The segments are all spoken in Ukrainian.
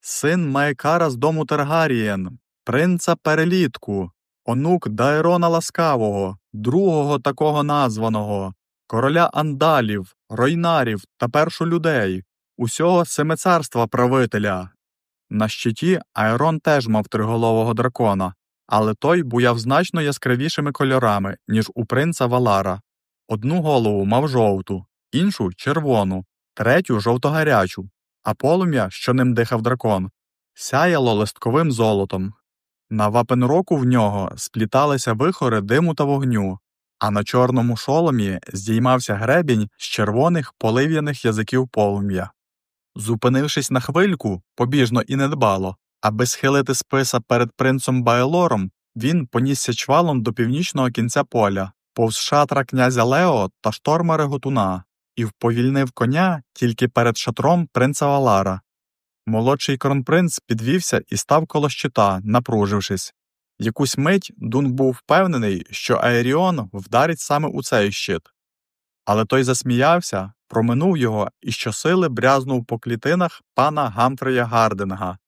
син Маекара з дому Таргарієн, принца перелітку, онук Дайрона Ласкавого, другого такого названого, короля андалів, ройнарів та першу людей, усього семицарства правителя. На щиті Айрон теж мав триголового дракона, але той буяв значно яскравішими кольорами, ніж у принца Валара. Одну голову мав жовту, іншу червону, третю жовтогарячу, а полум'я, що ним дихав дракон, сяяло листковим золотом. На вапенроку в нього спліталися вихори диму та вогню, а на чорному шоломі здіймався гребінь з червоних полив'яних язиків полум'я. Зупинившись на хвильку, побіжно і недбало, аби схилити списа перед принцем Байлором, він понісся чвалом до північного кінця поля, повз шатра князя Лео та шторма Реготуна, і вповільнив коня тільки перед шатром принца Валара. Молодший кронпринц підвівся і став коло щита, напружившись. Якусь мить Дун був впевнений, що Аеріон вдарить саме у цей щит. Але той засміявся, проминув його і щосили брязнув по клітинах пана Гамфрея Гардинга.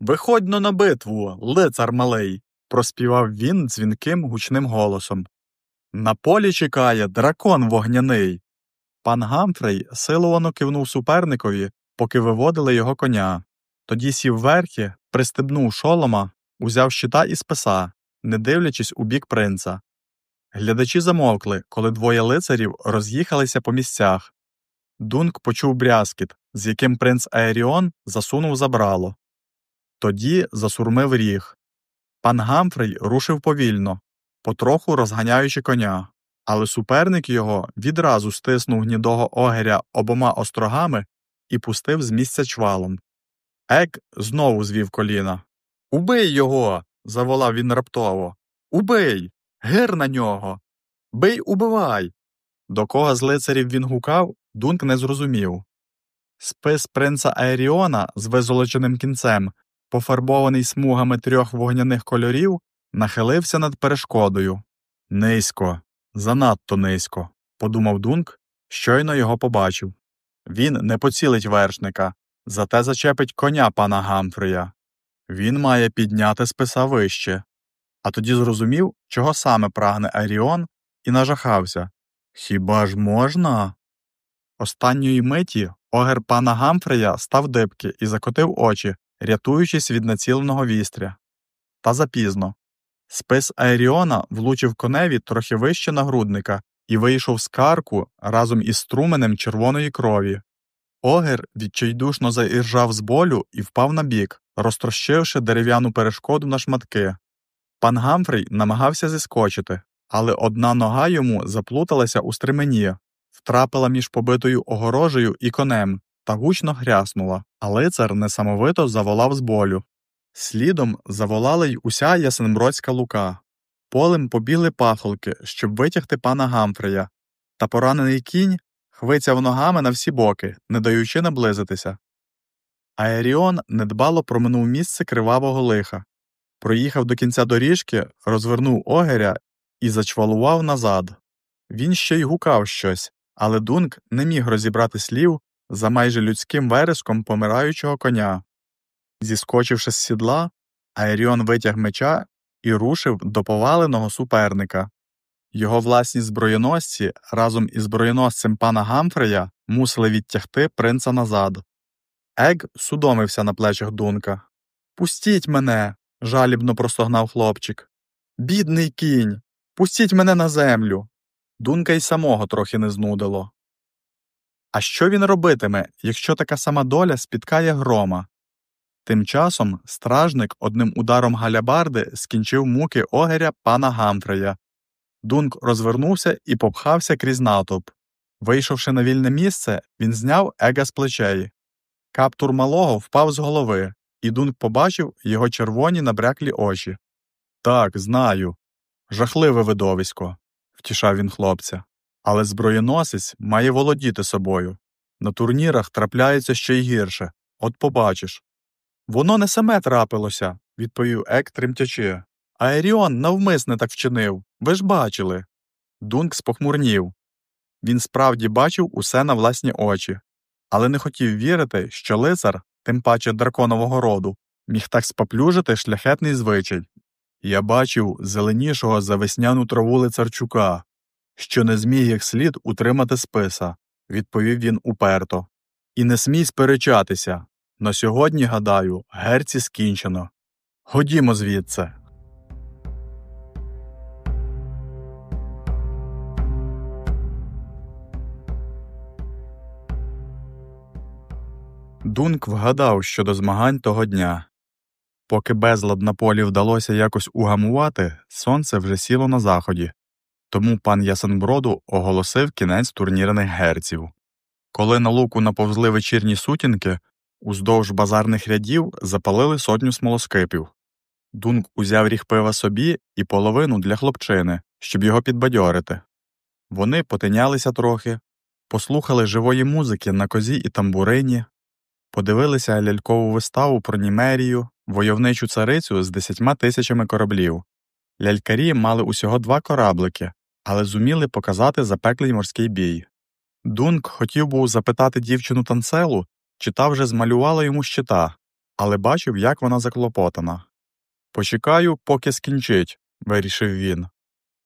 Виходьно на битву, лицар малий, проспівав він дзвінким гучним голосом. На полі чекає дракон вогняний. Пан Гамфрей силовано кивнув суперникові, поки виводили його коня. Тоді сів верхи, пристебнув шолома, узяв щита і списа, не дивлячись у бік принца. Глядачі замовкли, коли двоє лицарів роз'їхалися по місцях. Дунк почув брязкіт, з яким принц Аеріон засунув забрало. Тоді засурмив ріг. Пан Гамфрей рушив повільно, потроху розганяючи коня, але суперник його відразу стиснув гнідого огеря обома острогами і пустив з місця чвалом. Ек знову звів коліна. Убий його. заволав він раптово. Убий! Гир на нього. Бий, убивай. До кого з лицарів він гукав, Дунк не зрозумів. Спис принца Аеріона з визолоченим кінцем, пофарбований смугами трьох вогняних кольорів, нахилився над перешкодою. Низько, занадто низько, подумав Дунк, щойно його побачив. Він не поцілить вершника, зате зачепить коня пана Гамфрея. Він має підняти списа вище. А тоді зрозумів, чого саме прагне Аріон, і нажахався. Хіба ж можна? Останньої миті огер пана Гамфрея став дибки і закотив очі, рятуючись від націленого вістря. Та запізно. Спис Аеріона влучив коневі трохи вище нагрудника і вийшов з карку разом із струменем червоної крові. Огер відчайдушно заіржав з болю і впав на бік, розтрощивши дерев'яну перешкоду на шматки. Пан Гамфрей намагався зіскочити, але одна нога йому заплуталася у стремені, втрапила між побитою огорожею і конем та гучно гряснула, а лицар несамовито заволав з болю. Слідом заволала й уся ясенбродська лука. Полем побігли пахолки, щоб витягти пана Гамфрея, та поранений кінь хвицяв ногами на всі боки, не даючи наблизитися. Аеріон недбало проминув місце кривавого лиха, проїхав до кінця доріжки, розвернув огеря і зачвалував назад. Він ще й гукав щось, але Дунк не міг розібрати слів за майже людським вереском помираючого коня. Зіскочивши з сідла, Аеріон витяг меча і рушив до поваленого суперника. Його власні зброєносці разом із зброєносцем пана Гамфрея мусили відтягти принца назад. Ег судомився на плечах Дунка. Пустіть мене. жалібно простогнав хлопчик. Бідний кінь. Пустіть мене на землю. Дунка й самого трохи не знудило. А що він робитиме, якщо така сама доля спіткає грома? Тим часом стражник одним ударом галябарди скінчив муки огеря пана Гамфрея. Дунк розвернувся і попхався крізь натовп. Вийшовши на вільне місце, він зняв ега з плечей. Каптур малого впав з голови, і Дунк побачив його червоні набряклі очі. Так, знаю. Жахливе видовисько, втішав він хлопця. Але зброєносець має володіти собою. На турнірах трапляється ще й гірше. От побачиш. Воно не саме трапилося, відповів Ек тремтячи. Аеріон навмисне так вчинив. Ви ж бачили. Дунк спохмурнів. Він справді бачив усе на власні очі, але не хотів вірити, що лицар тим паче драконового роду, міг так споплюжити шляхетний звичай. Я бачив зеленішого за весняну траву лицарчука, що не зміг як слід утримати списа, відповів він уперто. І не смій сперечатися. На сьогодні, гадаю, герці скінчено. Ходімо звідси. Дунк вгадав щодо змагань того дня. Поки безлад на полі вдалося якось угамувати, сонце вже сіло на заході, тому пан Ясенброду оголосив кінець турнірних герців. Коли на луку наповзли вечірні сутінки, уздовж базарних рядів запалили сотню смолоскипів. Дунк узяв ріг пива собі і половину для хлопчини, щоб його підбадьорити. Вони потинялися трохи, послухали живої музики на козі і тамбурині, подивилися лялькову виставу про Німерію, войовничу царицю з десятьма тисячами кораблів. Лялькарі мали усього два кораблики, але зуміли показати запеклий морський бій. Дунк хотів був запитати дівчину танцелу, чи та вже змалювала йому щита, але бачив, як вона заклопотана. Почекаю, поки скінчить, вирішив він.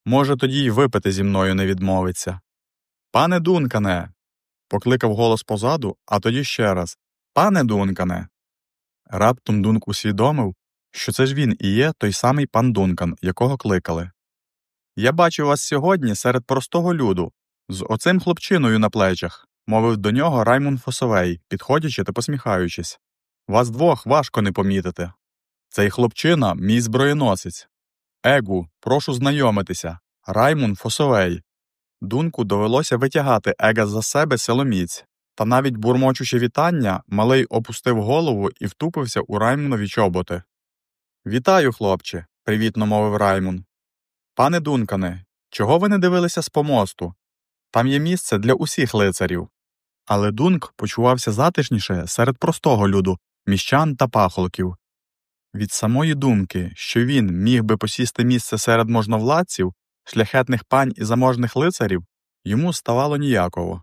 Може, тоді й випити зі мною не відмовиться. Пане Дункане. покликав голос позаду, а тоді ще раз Пане Дункане. Раптом Дунк усвідомив, що це ж він і є той самий пан Дункан, якого кликали. Я бачу вас сьогодні серед простого люду, з оцим хлопчиною на плечах, мовив до нього Раймун Фосовей, підходячи та посміхаючись. Вас двох важко не помітити. Цей хлопчина мій зброєносець. Егу, прошу знайомитися. Раймун Фосовей. Дунку довелося витягати ега за себе силоміць, та навіть бурмочучи вітання, малий опустив голову і втупився у Раймунові чоботи. Вітаю, хлопче, привітно мовив Раймун. Пане Дункане, чого ви не дивилися з помосту? Там є місце для усіх лицарів. Але Дунк почувався затишніше серед простого люду, міщан та пахолків. Від самої думки, що він міг би посісти місце серед можновладців, шляхетних пань і заможних лицарів, йому ставало ніяково.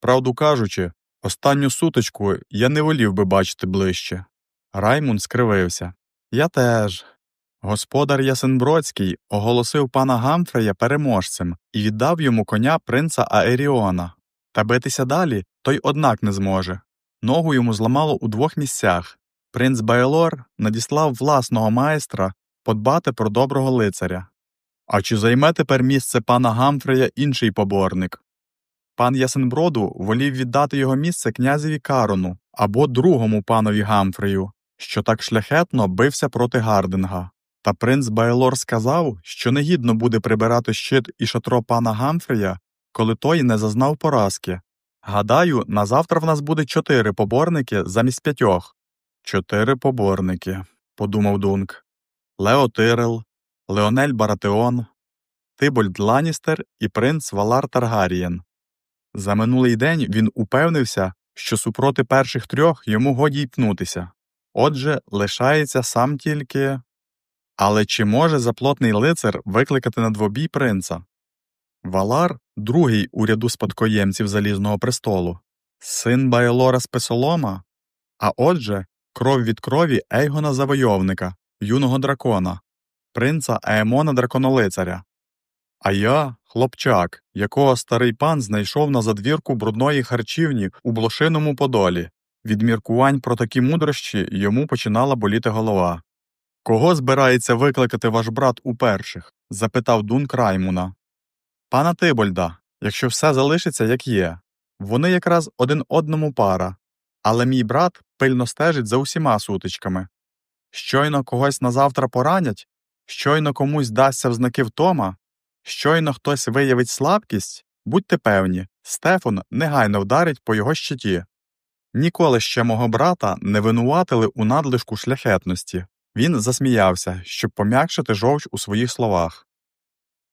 Правду кажучи, останню суточку я не волів би бачити ближче. Раймун скривився. Я теж. Господар Ясенбродський оголосив пана Гамфрея переможцем і віддав йому коня принца Аеріона. Та битися далі той однак не зможе. Ногу йому зламало у двох місцях. Принц Байлор надіслав власного майстра подбати про доброго лицаря. А чи займе тепер місце пана Гамфрея інший поборник? Пан Ясенброду волів віддати його місце князеві Карону або другому панові Гамфрею, що так шляхетно бився проти Гардинга. Та принц Байлор сказав, що негідно буде прибирати щит і шатро пана Гамфрея, коли той не зазнав поразки. Гадаю, на завтра в нас буде чотири поборники замість п'ятьох. Чотири поборники, подумав Дунк. Лео Тирел, Леонель Баратеон, Тибольд Ланістер і принц Валар Таргарієн. За минулий день він упевнився, що супроти перших трьох йому годі й пнутися. Отже, лишається сам тільки. Але чи може заплотний лицар викликати на двобій принца? Валар, другий у ряду спадкоємців Залізного престолу, син Байлора Спесолома, а отже, кров від крові Ейгона Завойовника, юного дракона, принца Аемона Драконолицаря. А я хлопчак, якого старий пан знайшов на задвірку брудної харчівні у блошиному подолі. Від міркувань про такі мудрощі йому починала боліти голова. Кого збирається викликати ваш брат у перших? запитав Дун Краймуна. Пана Тибольда, якщо все залишиться, як є. Вони якраз один одному пара, але мій брат пильно стежить за усіма сутичками. Щойно когось назавтра поранять, щойно комусь дасться взнаки втома, щойно хтось виявить слабкість, будьте певні, Стефан негайно вдарить по його щиті. Ніколи ще мого брата не винуватили у надлишку шляхетності. Він засміявся, щоб пом'якшити жовч у своїх словах.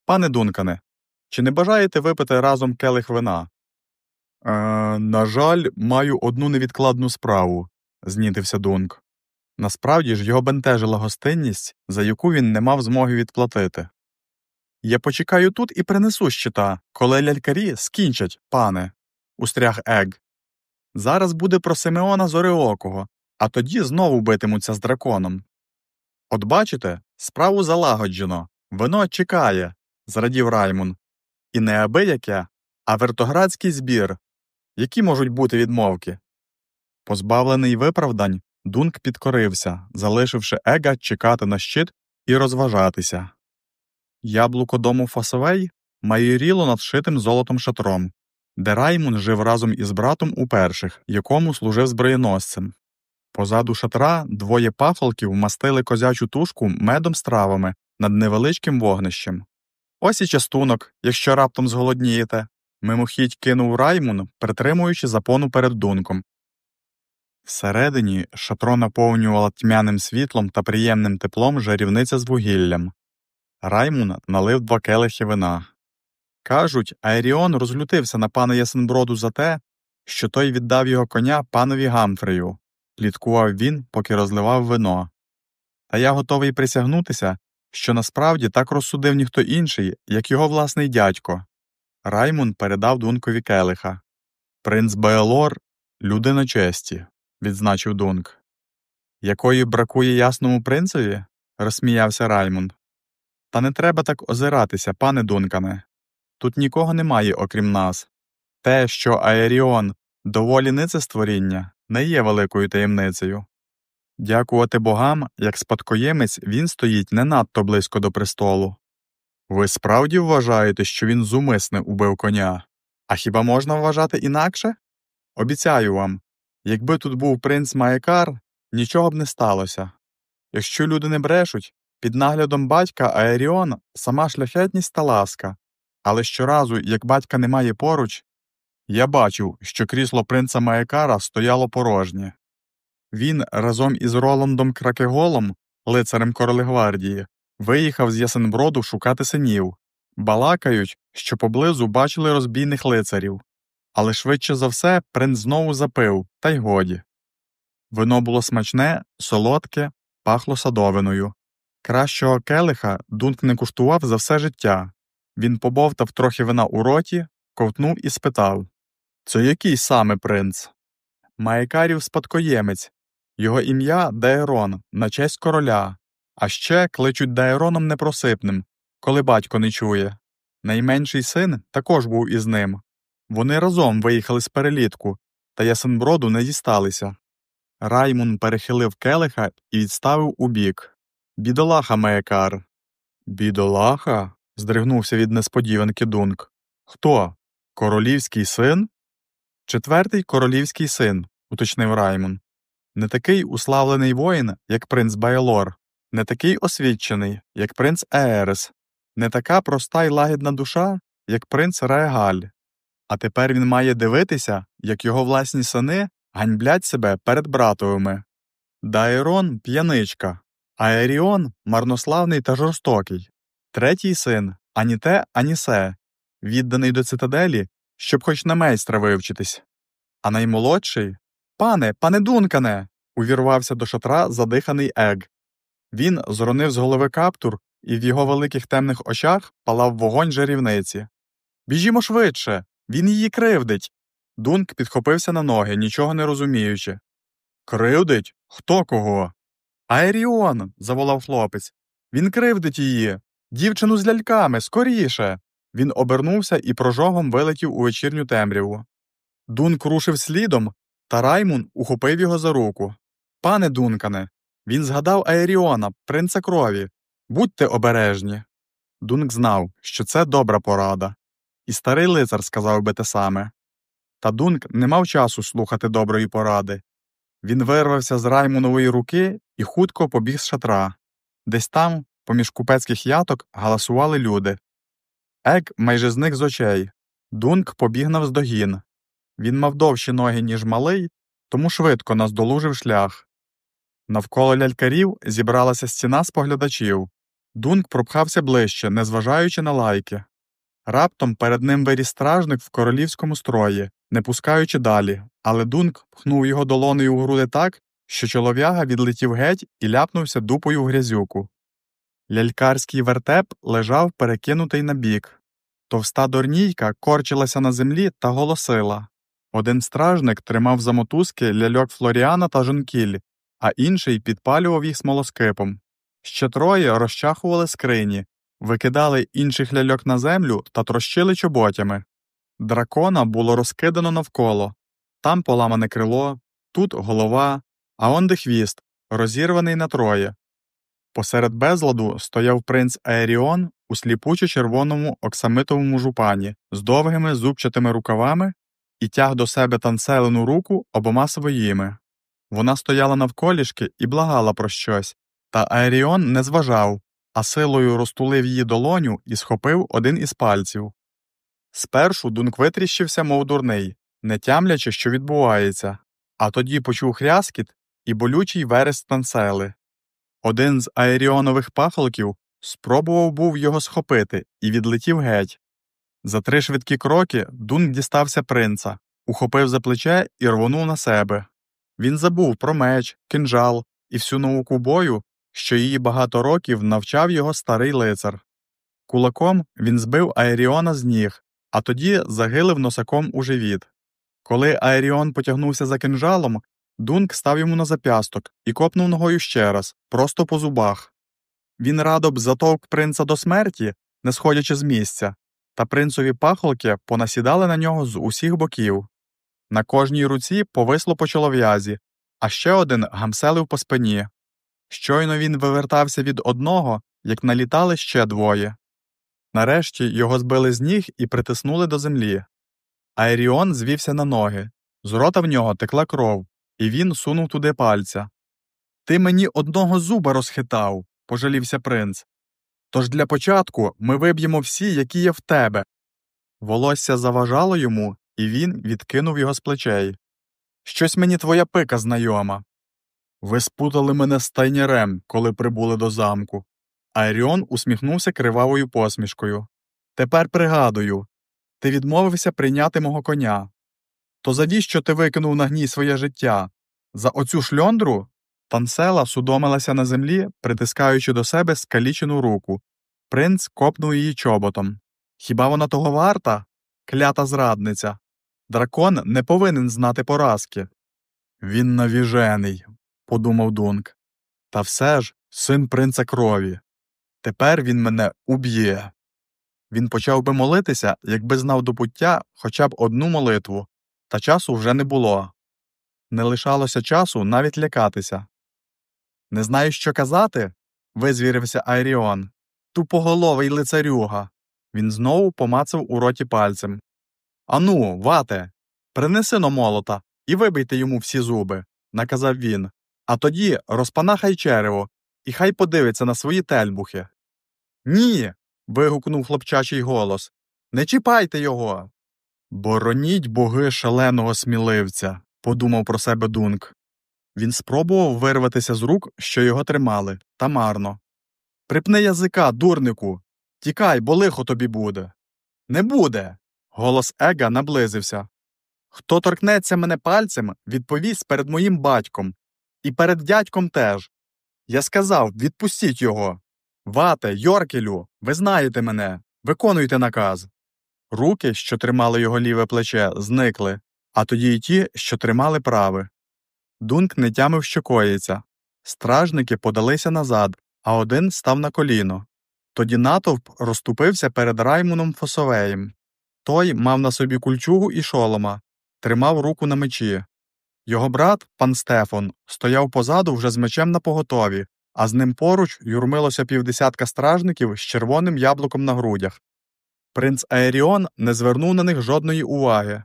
Пане Дункане, чи не бажаєте випити разом келих вина? Е, На жаль, маю одну невідкладну справу, знітився Дунк. Насправді ж його бентежила гостинність, за яку він не мав змоги відплатити. Я почекаю тут і принесу щита, коли лялькарі скінчать, пане, устряг Ег. Зараз буде про Симеона Зореокого, а тоді знову битимуться з драконом. От бачите, справу залагоджено, вино чекає, зрадів Раймун. І не абияке, а вертоградський збір. Які можуть бути відмовки? Позбавлений виправдань, Дунк підкорився, залишивши Ега чекати на щит і розважатися. Яблуко дому Фасовей майоріло над шитим золотом шатром, де Раймун жив разом із братом у перших, якому служив зброєносцем. Позаду шатра двоє пафолків мастили козячу тушку медом з травами над невеличким вогнищем. Ось і частунок, якщо раптом зголоднієте, мимохідь кинув Раймун, притримуючи запону перед дунком. Всередині шатро наповнювала тьмяним світлом та приємним теплом жарівниця з вугіллям. Раймун налив два келихи вина. Кажуть, Аеріон розлютився на пана Ясенброду за те, що той віддав його коня панові Гамфрею, пліткував він, поки розливав вино. Та я готовий присягнутися, що насправді так розсудив ніхто інший, як його власний дядько. Раймун передав Дункові келиха. Принц Беелор людина честі, відзначив Дунк. Якої бракує ясному принцеві? розсміявся Раймун. Та не треба так озиратися, пане Дункане. Тут нікого немає, окрім нас. Те, що Аеріон доволі нице створіння, не є великою таємницею. Дякувати богам, як спадкоємець, він стоїть не надто близько до престолу. Ви справді вважаєте, що він зумисне убив коня? А хіба можна вважати інакше? Обіцяю вам, якби тут був принц Маякар, нічого б не сталося. Якщо люди не брешуть, під наглядом батька Аеріон сама шляхетність та ласка, але щоразу, як батька немає поруч, я бачив, що крісло принца Маякара стояло порожнє. Він разом із Роландом Кракеголом, лицарем Королегвардії, виїхав з Ясенброду шукати синів. Балакають, що поблизу бачили розбійних лицарів. Але швидше за все принц знову запив, та й годі. Вино було смачне, солодке, пахло садовиною. Кращого келиха Дунк не куштував за все життя. Він побовтав трохи вина у роті, ковтнув і спитав Це який саме принц? Маякарів спадкоємець. Його ім'я Даерон, на честь короля, а ще кличуть Даероном непросипним, коли батько не чує. Найменший син також був із ним. Вони разом виїхали з перелітку, та Ясенброду не дісталися. Раймун перехилив келиха і відставив убік. Бідолаха Маякар. Бідолаха? здригнувся від несподіванки Дунк. Хто? Королівський син? Четвертий королівський син, уточнив Раймун. Не такий уславлений воїн, як принц Байлор, не такий освічений, як принц Еерес, не така проста й лагідна душа, як принц Регаль. А тепер він має дивитися, як його власні сини ганьблять себе перед братовими. Дайрон п'яничка, а Еріон марнославний та жорстокий. Третій син ані те, ані се, відданий до цитаделі, щоб хоч на майстра вивчитись. А наймолодший Пане, пане Дункане. увірвався до шатра задиханий Ег. Він зронив з голови каптур, і в його великих темних очах палав вогонь жарівниці. Біжімо швидше, він її кривдить. Дунк підхопився на ноги, нічого не розуміючи. Кривдить? Хто кого? Аеріон. заволав хлопець. Він кривдить її. Дівчину з ляльками, скоріше. Він обернувся і прожогом вилетів у вечірню темряву. Дунк рушив слідом, та Раймун ухопив його за руку. Пане Дункане, він згадав Аеріона, принца крові. Будьте обережні. Дунк знав, що це добра порада. І старий лицар сказав би те саме. Та Дунк не мав часу слухати доброї поради. Він вирвався з Раймунової руки і хутко побіг з шатра. Десь там, поміж купецьких яток, галасували люди. Ек майже зник з очей. Дунк побіг навздогін. Він мав довші ноги, ніж малий, тому швидко наздолужив шлях. Навколо лялькарів зібралася стіна споглядачів. Дунк пропхався ближче, незважаючи на лайки. Раптом перед ним виріс стражник в королівському строї, не пускаючи далі, але Дунк пхнув його долонею у груди так, що чолов'яга відлетів геть і ляпнувся дупою в грязюку. Лялькарський вертеп лежав перекинутий на бік. Товста дорнійка корчилася на землі та голосила Один стражник тримав за мотузки ляльок Флоріана та Жонкіль, а інший підпалював їх смолоскипом. Ще троє розчахували скрині, викидали інших ляльок на землю та трощили чоботями. Дракона було розкидано навколо там поламане крило, тут голова, а онде хвіст, розірваний на троє. Посеред безладу стояв принц Аеріон у сліпучо червоному оксамитовому жупані з довгими зубчатими рукавами і тяг до себе танцелену руку обома своїми. Вона стояла навколішки і благала про щось, та Аеріон не зважав, а силою розтулив її долоню і схопив один із пальців. Спершу Дунк витріщився, мов дурний, не тямлячи, що відбувається, а тоді почув хряскіт і болючий верес танцели. Один з аеріонових пахолків спробував був його схопити і відлетів геть. За три швидкі кроки Дунк дістався принца, ухопив за плече і рвонув на себе. Він забув про меч, кинжал і всю науку бою, що її багато років навчав його старий лицар. Кулаком він збив Аеріона з ніг, а тоді загилив носаком у живіт. Коли Аеріон потягнувся за кинжалом, Дунк став йому на зап'ясток і копнув ногою ще раз, просто по зубах. Він радо б затовк принца до смерті, не сходячи з місця, та принцові пахолки понасідали на нього з усіх боків. На кожній руці повисло по чолов'язі, а ще один гамселив по спині. Щойно він вивертався від одного, як налітали ще двоє. Нарешті його збили з ніг і притиснули до землі. Аеріон звівся на ноги. З рота в нього текла кров, і він сунув туди пальця. Ти мені одного зуба розхитав, пожалівся принц. Тож для початку ми виб'ємо всі, які є в тебе. Волосся заважало йому, і він відкинув його з плечей. Щось мені твоя пика знайома. Ви спутали мене з тайнярем, коли прибули до замку. Айріон усміхнувся кривавою посмішкою. Тепер пригадую ти відмовився прийняти мого коня. То завіщо ти викинув на гній своє життя? За оцю шльондру? Тансела судомилася на землі, притискаючи до себе скалічену руку. Принц копнув її чоботом. Хіба вона того варта? Клята зрадниця. Дракон не повинен знати поразки. Він навіжений, подумав Дунк. Та все ж син принца крові. Тепер він мене уб'є. Він почав би молитися, якби знав до пуття хоча б одну молитву, та часу вже не було. Не лишалося часу навіть лякатися. Не знаю, що казати. визвірився Айріон. Тупоголовий лицарюга. Він знову помацав у роті пальцем. Ану, вате, принеси но молота і вибийте йому всі зуби, наказав він. А тоді розпанахай черево, і хай подивиться на свої тельбухи. Ні. вигукнув хлопчачий голос. Не чіпайте його. Бороніть боги шаленого сміливця, подумав про себе Дунк. Він спробував вирватися з рук, що його тримали, та марно. Припни язика, дурнику. Тікай, бо лихо тобі буде. Не буде. Голос Ега наблизився. Хто торкнеться мене пальцем, відповість перед моїм батьком, і перед дядьком теж. Я сказав відпустіть його. Вате, Йоркелю, ви знаєте мене, виконуйте наказ. Руки, що тримали його ліве плече, зникли, а тоді й ті, що тримали праве. Дунк не тямив, що коїться. Стражники подалися назад, а один став на коліно. Тоді натовп розступився перед Раймуном Фосовеєм. Той мав на собі кульчугу і шолома, тримав руку на мечі. Його брат, пан Стефан, стояв позаду вже з мечем на поготові, а з ним поруч юрмилося півдесятка стражників з червоним яблуком на грудях. Принц Аеріон не звернув на них жодної уваги.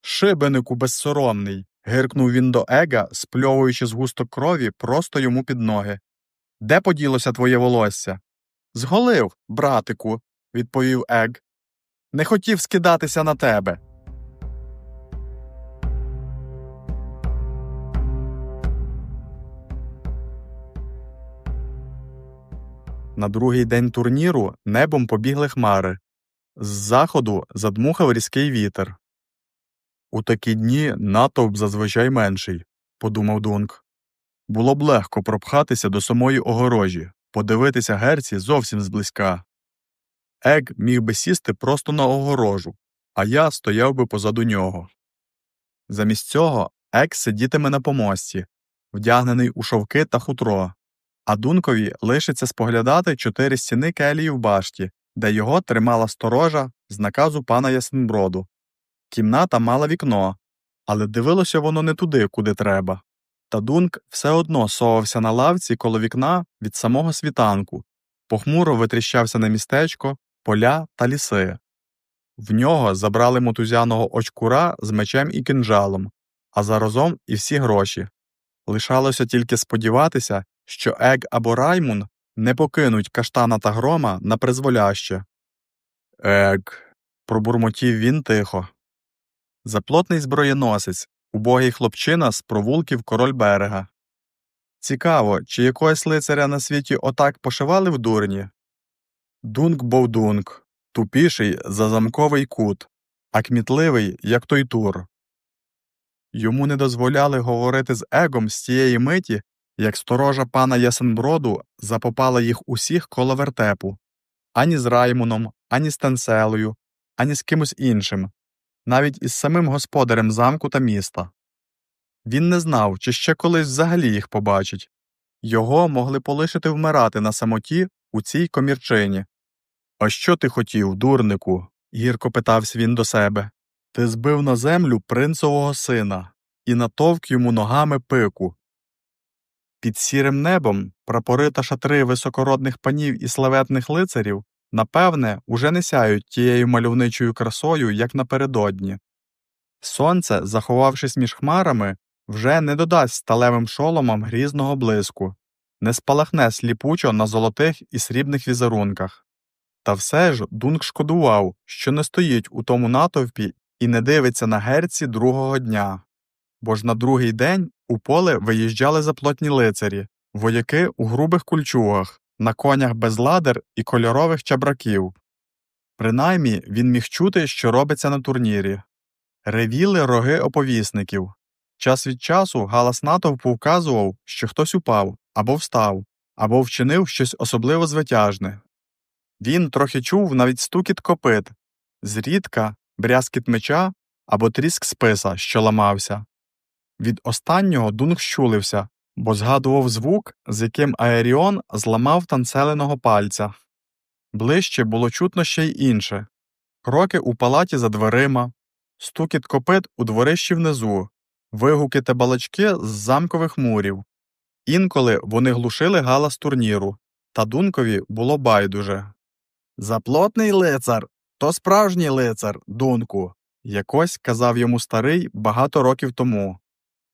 Шибенику безсоромний. Гиркнув він до Ега, спльовуючи з густок крові просто йому під ноги. Де поділося твоє волосся? Зголив, братику, відповів Ег. Не хотів скидатися на тебе. На другий день турніру небом побігли хмари. З заходу задмухав різкий вітер. У такі дні натовп зазвичай менший, подумав Дунк. Було б легко пропхатися до самої огорожі, подивитися герці зовсім зблизька. Ег міг би сісти просто на огорожу, а я стояв би позаду нього. Замість цього Ек сидітиме на помості, вдягнений у шовки та хутро, а Дункові лишиться споглядати чотири стіни келії в башті, де його тримала сторожа з наказу пана Ясенброду. Кімната мала вікно, але дивилося воно не туди, куди треба. Та Дунк все одно совався на лавці коло вікна від самого світанку, похмуро витріщався на містечко, поля та ліси. В нього забрали мотузяного очкура з мечем і кинджалом, а заразом і всі гроші. Лишалося тільки сподіватися, що Ег або Раймун не покинуть каштана та грома на призволяще. Ег. пробурмотів він тихо. Заплотний зброєносець, убогий хлопчина з провулків король берега. Цікаво, чи якогось лицаря на світі отак пошивали в дурні? Дунк бовдунк, тупіший за замковий кут, а кмітливий, як той тур. Йому не дозволяли говорити з егом з тієї миті, як сторожа пана Ясенброду запопала їх усіх коло вертепу ані з Раймуном, ані з Тенселою, ані з кимось іншим, навіть із самим господарем замку та міста. Він не знав, чи ще колись взагалі їх побачить його могли полишити вмирати на самоті у цій комірчині. А що ти хотів, дурнику? гірко питався він до себе. Ти збив на землю принцового сина і натовк йому ногами пику. Під сірим небом прапори та шатри високородних панів і славетних лицарів, напевне, уже не сяють тією мальовничою красою, як напередодні. Сонце, заховавшись між хмарами, вже не додасть сталевим шоломам грізного блиску, не спалахне сліпучо на золотих і срібних візерунках. Та все ж Дунк шкодував, що не стоїть у тому натовпі і не дивиться на герці другого дня. Бо ж на другий день у поле виїжджали заплотні лицарі, вояки у грубих кульчугах, на конях без ладер і кольорових чабраків. Принаймні він міг чути, що робиться на турнірі. Ревіли роги оповісників. Час від часу галас натовпу вказував, що хтось упав або встав, або вчинив щось особливо звитяжне. Він трохи чув навіть стукіт копит, зрідка брязкіт меча або тріск списа, що ламався. Від останнього Дунг щулився, бо згадував звук, з яким Аеріон зламав танцеленого пальця. Ближче було чутно ще й інше кроки у палаті за дверима, стукіт копит у дворищі внизу, вигуки та балачки з замкових мурів. Інколи вони глушили галас турніру, та Дункові було байдуже. Заплотний лицар то справжній лицар, Дунку, якось казав йому старий багато років тому.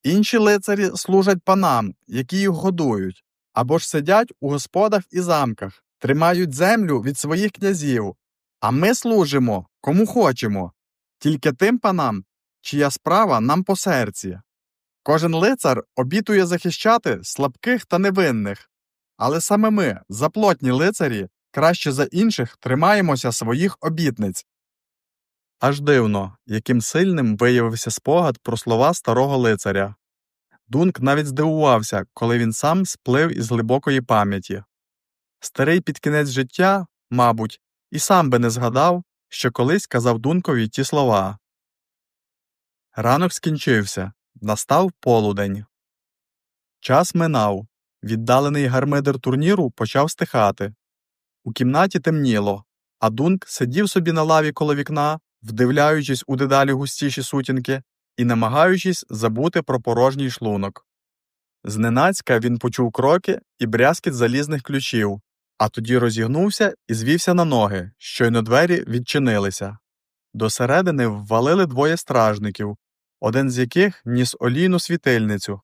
Інші лицарі служать панам, які їх годують, або ж сидять у господах і замках, тримають землю від своїх князів, а ми служимо кому хочемо, тільки тим панам, чия справа нам по серці. Кожен лицар обітує захищати слабких та невинних, але саме ми, заплотні лицарі, краще за інших тримаємося своїх обітниць. Аж дивно, яким сильним виявився спогад про слова старого лицаря. Дунк навіть здивувався, коли він сам сплив із глибокої пам'яті. Старий під кінець життя, мабуть, і сам би не згадав, що колись казав Дункові ті слова. Ранок скінчився, настав полудень. Час минав. Віддалений гармидер турніру почав стихати. У кімнаті темніло, а Дунк сидів собі на лаві коло вікна, вдивляючись у дедалі густіші сутінки і намагаючись забути про порожній шлунок. Зненацька він почув кроки і брязкіт залізних ключів, а тоді розігнувся і звівся на ноги, щойно двері відчинилися. До середини ввалили двоє стражників, один з яких ніс олійну світильницю.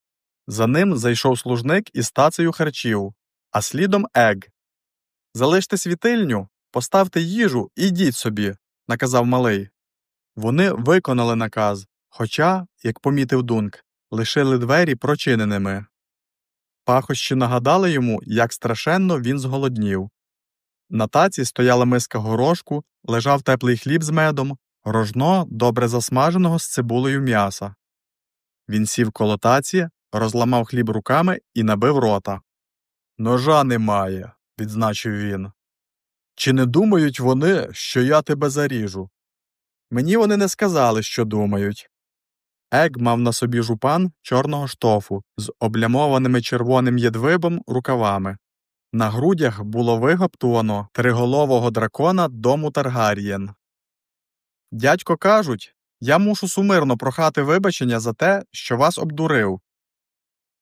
За ним зайшов служник із тацею харчів, а слідом ег. Залиште світильню, поставте їжу і йдіть собі, наказав малий. Вони виконали наказ, хоча, як помітив Дунк, лишили двері прочиненими. Пахощі нагадали йому, як страшенно він зголоднів. На таці стояла миска горошку, лежав теплий хліб з медом, рожно добре засмаженого з цибулею м'яса. Він сів коло таці, розламав хліб руками і набив рота. Ножа немає, відзначив він. Чи не думають вони, що я тебе заріжу? Мені вони не сказали, що думають. Ег мав на собі жупан чорного штофу з облямованими червоним єдвибом рукавами. На грудях було вигаптувано триголового дракона дому Таргарієн. Дядько кажуть, я мушу сумирно прохати вибачення за те, що вас обдурив.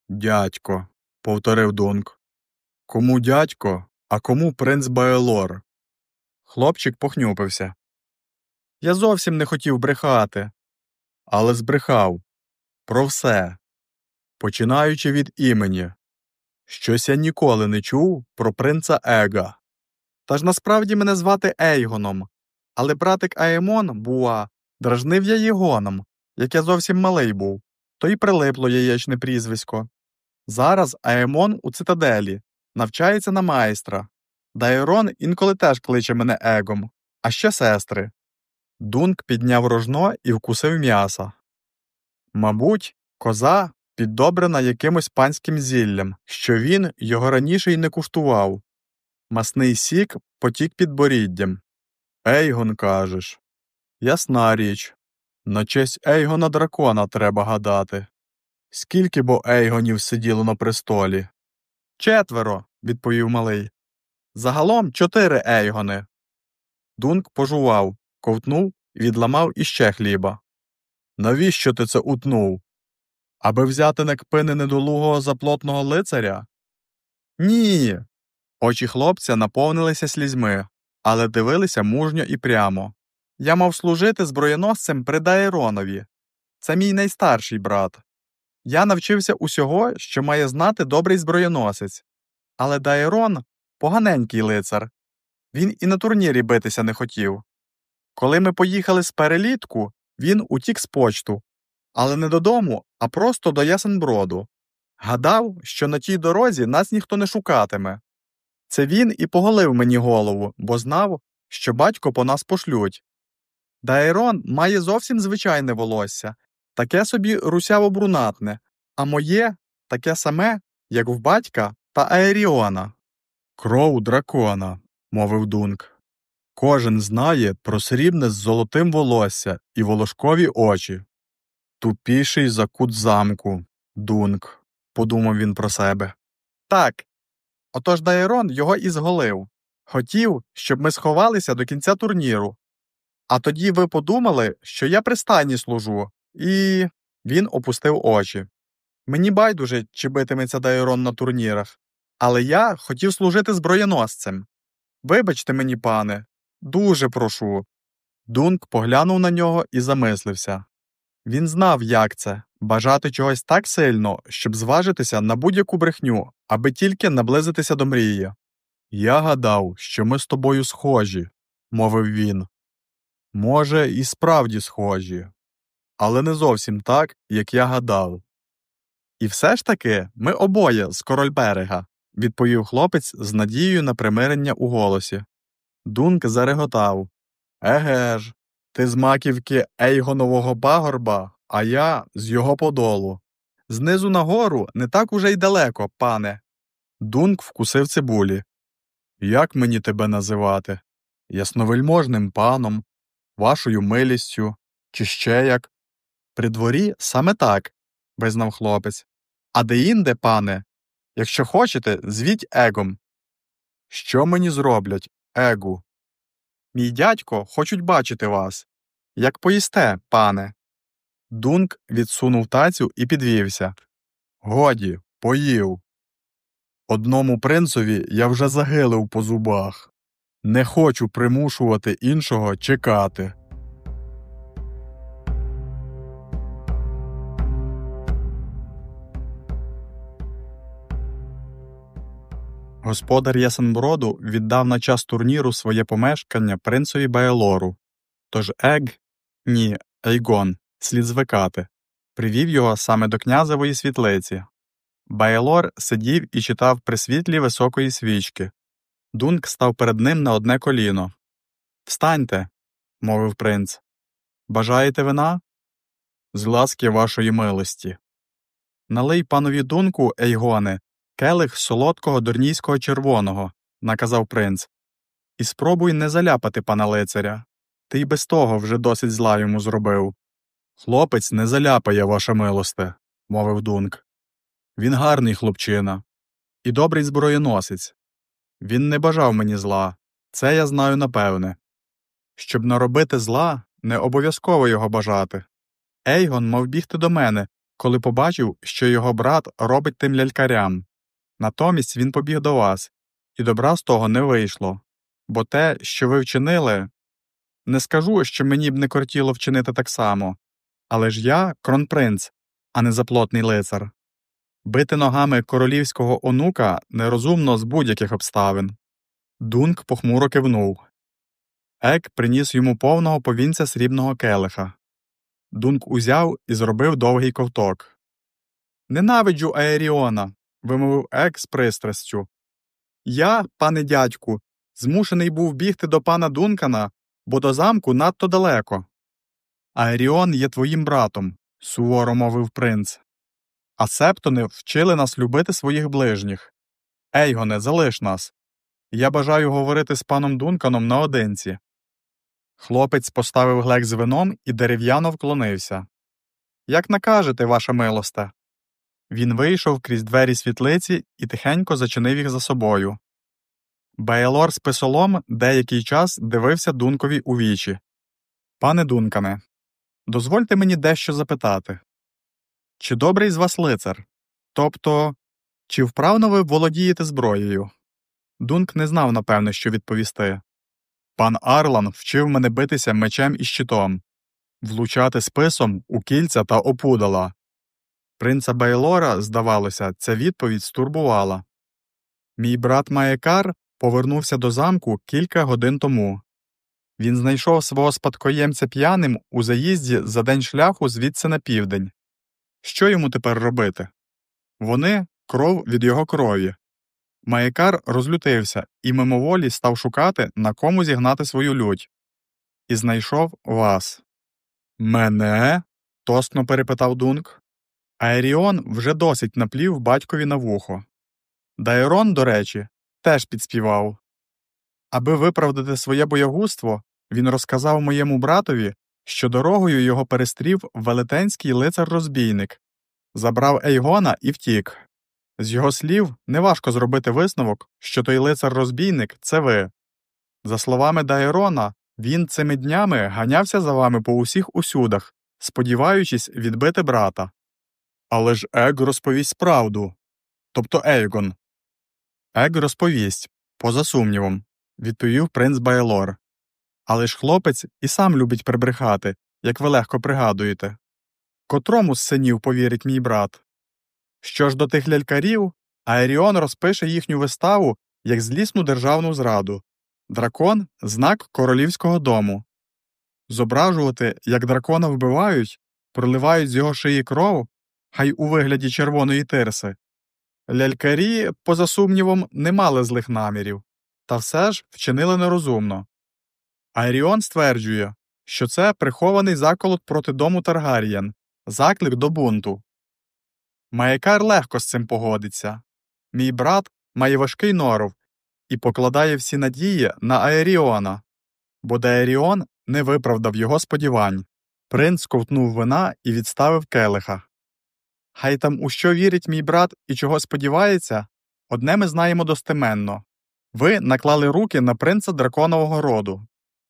Дядько, повторив Дунк. Кому дядько, а кому принц Баелор? Хлопчик похнюпився. Я зовсім не хотів брехати, але збрехав про все, починаючи від імені. Щось я ніколи не чув про принца Ега. Та ж насправді мене звати Ейгоном, але братик Аемон, Буа, дражнив я Єгоном, як я зовсім малий був, то й прилипло яєчне прізвисько. Зараз Аемон у цитаделі, навчається на майстра. Дайрон інколи теж кличе мене егом, а ще сестри. Дунк підняв рожно і вкусив м'яса. Мабуть, коза піддобрена якимось панським зіллям, що він його раніше й не куштував. Масний сік потік під боріддям. Ейгон, кажеш. Ясна річ. На честь Ейгона дракона треба гадати. Скільки бо Ейгонів сиділо на престолі? Четверо, відповів малий. Загалом чотири Ейгони. Дунк пожував, ковтнув відламав іще хліба. Навіщо ти це утнув? Аби взяти на кпини недолугого заплотного лицаря? Ні. Очі хлопця наповнилися слізьми, але дивилися мужньо і прямо. Я мав служити зброєносцем при Дайронові. Це мій найстарший брат. Я навчився усього, що має знати добрий зброєносець. Але Дайрон поганенький лицар. Він і на турнірі битися не хотів. Коли ми поїхали з перелітку, він утік з почту, але не додому, а просто до Ясенброду. Гадав, що на тій дорозі нас ніхто не шукатиме. Це він і поголив мені голову, бо знав, що батько по нас пошлють. Дайрон має зовсім звичайне волосся, таке собі русяво брунатне, а моє таке саме, як в батька та Аеріона. Кров дракона, мовив Дунк. Кожен знає про срібне з золотим волосся і волошкові очі. Тупіший за кут замку, Дунк, подумав він про себе. Так. Отож Дайрон його і зголив. Хотів, щоб ми сховалися до кінця турніру. А тоді ви подумали, що я при служу, і. він опустив очі. Мені байдуже, чи битиметься Дайрон на турнірах, але я хотів служити зброєносцем. Вибачте мені, пане, дуже прошу. Дунк поглянув на нього і замислився. Він знав, як це бажати чогось так сильно, щоб зважитися на будь-яку брехню, аби тільки наблизитися до мрії. Я гадав, що ми з тобою схожі, мовив він. Може, і справді схожі, але не зовсім так, як я гадав. І все ж таки ми обоє з Корольберега, відповів хлопець з надією на примирення у голосі. Дунк зареготав Еге ж, ти з маківки Ейгонового пагорба, а я з його подолу. Знизу нагору не так уже й далеко, пане. Дунк вкусив цибулі. Як мені тебе називати? Ясновельможним паном, вашою милістю, чи ще як? При дворі саме так, визнав хлопець. А деінде, пане, якщо хочете, звіть егом. Що мені зроблять, егу? Мій дядько хочуть бачити вас. Як поїсте, пане. Дунк відсунув тацю і підвівся. Годі, поїв. Одному принцові я вже загилив по зубах. Не хочу примушувати іншого чекати. Господар Ясенброду віддав на час турніру своє помешкання принцові Баелору. Тож Ег, ні, Ейгон, слід звикати, привів його саме до князевої світлиці. Баелор сидів і читав при світлі високої свічки. Дунк став перед ним на одне коліно. Встаньте, мовив принц. Бажаєте вина? З ласки вашої милості. Налий панові дунку, Ейгоне, келих солодкого дурнійського червоного, наказав принц. І спробуй не заляпати пана лицаря. Ти й без того вже досить зла йому зробив. Хлопець не заляпає, ваша милосте, мовив Дунк. Він гарний хлопчина і добрий зброєносець. Він не бажав мені зла, це я знаю напевне. Щоб наробити зла, не обов'язково його бажати. Ейгон мав бігти до мене, коли побачив, що його брат робить тим лялькарям. Натомість він побіг до вас, і добра з того не вийшло. Бо те, що ви вчинили, не скажу, що мені б не кортіло вчинити так само, але ж я кронпринц, а не заплотний лицар. Бити ногами королівського онука нерозумно з будь-яких обставин. Дунк похмуро кивнув. Ек приніс йому повного повінця срібного келиха. Дунк узяв і зробив довгий ковток. Ненавиджу Аеріона, вимовив Ек з пристрастю. Я, пане дядьку, змушений був бігти до пана Дункана, бо до замку надто далеко. Аеріон є твоїм братом, суворо мовив принц. А септони вчили нас любити своїх ближніх. Ейгоне, залиш нас. Я бажаю говорити з паном Дунканом наодинці. Хлопець поставив глек з вином і дерев'яно вклонився. Як накажете, ваша милосте. Він вийшов крізь двері світлиці і тихенько зачинив їх за собою. Бейлор з писолом деякий час дивився Дункові у вічі. Пане Дункане, дозвольте мені дещо запитати. Чи добрий з вас лицар? Тобто, чи вправно ви володієте зброєю? Дунк не знав, напевне, що відповісти. Пан Арлан вчив мене битися мечем і щитом, влучати списом у кільця та опудала. Принца Байлора, здавалося, ця відповідь стурбувала. Мій брат Маєкар повернувся до замку кілька годин тому. Він знайшов свого спадкоємця п'яним у заїзді за день шляху звідси на південь. Що йому тепер робити? Вони кров від його крові. Маєкар розлютився і мимоволі став шукати, на кому зігнати свою лють. І знайшов вас. Мене? тосно перепитав Дунк. Аеріон вже досить наплів батькові на вухо. Дайрон, до речі, теж підспівав. Аби виправдати своє боягузтво, він розказав моєму братові, що дорогою його перестрів велетенський лицар-розбійник, забрав Ейгона і втік. З його слів, неважко зробити висновок, що той лицар-розбійник це ви. За словами Дайрона, він цими днями ганявся за вами по усіх усюдах, сподіваючись відбити брата. Але ж Ег розповість правду. Тобто Ейгон. Ег розповість, поза сумнівом, відповів принц Байлор. Але ж хлопець і сам любить прибрехати, як ви легко пригадуєте. Котрому з синів повірить мій брат? Що ж до тих лялькарів, Аеріон розпише їхню виставу як злісну державну зраду дракон знак королівського дому. Зображувати, як дракона вбивають, проливають з його шиї кров, хай у вигляді червоної тирси. Лялькарі, поза сумнівом, не мали злих намірів, та все ж вчинили нерозумно. Айріон стверджує, що це прихований заколот проти дому Таргарієн, заклик до бунту. Маякар легко з цим погодиться. Мій брат має важкий норов і покладає всі надії на Аеріона, бо Дееріон не виправдав його сподівань. Принц ковтнув вина і відставив келиха. Хай там у що вірить мій брат і чого сподівається, одне ми знаємо достеменно ви наклали руки на принца драконового роду.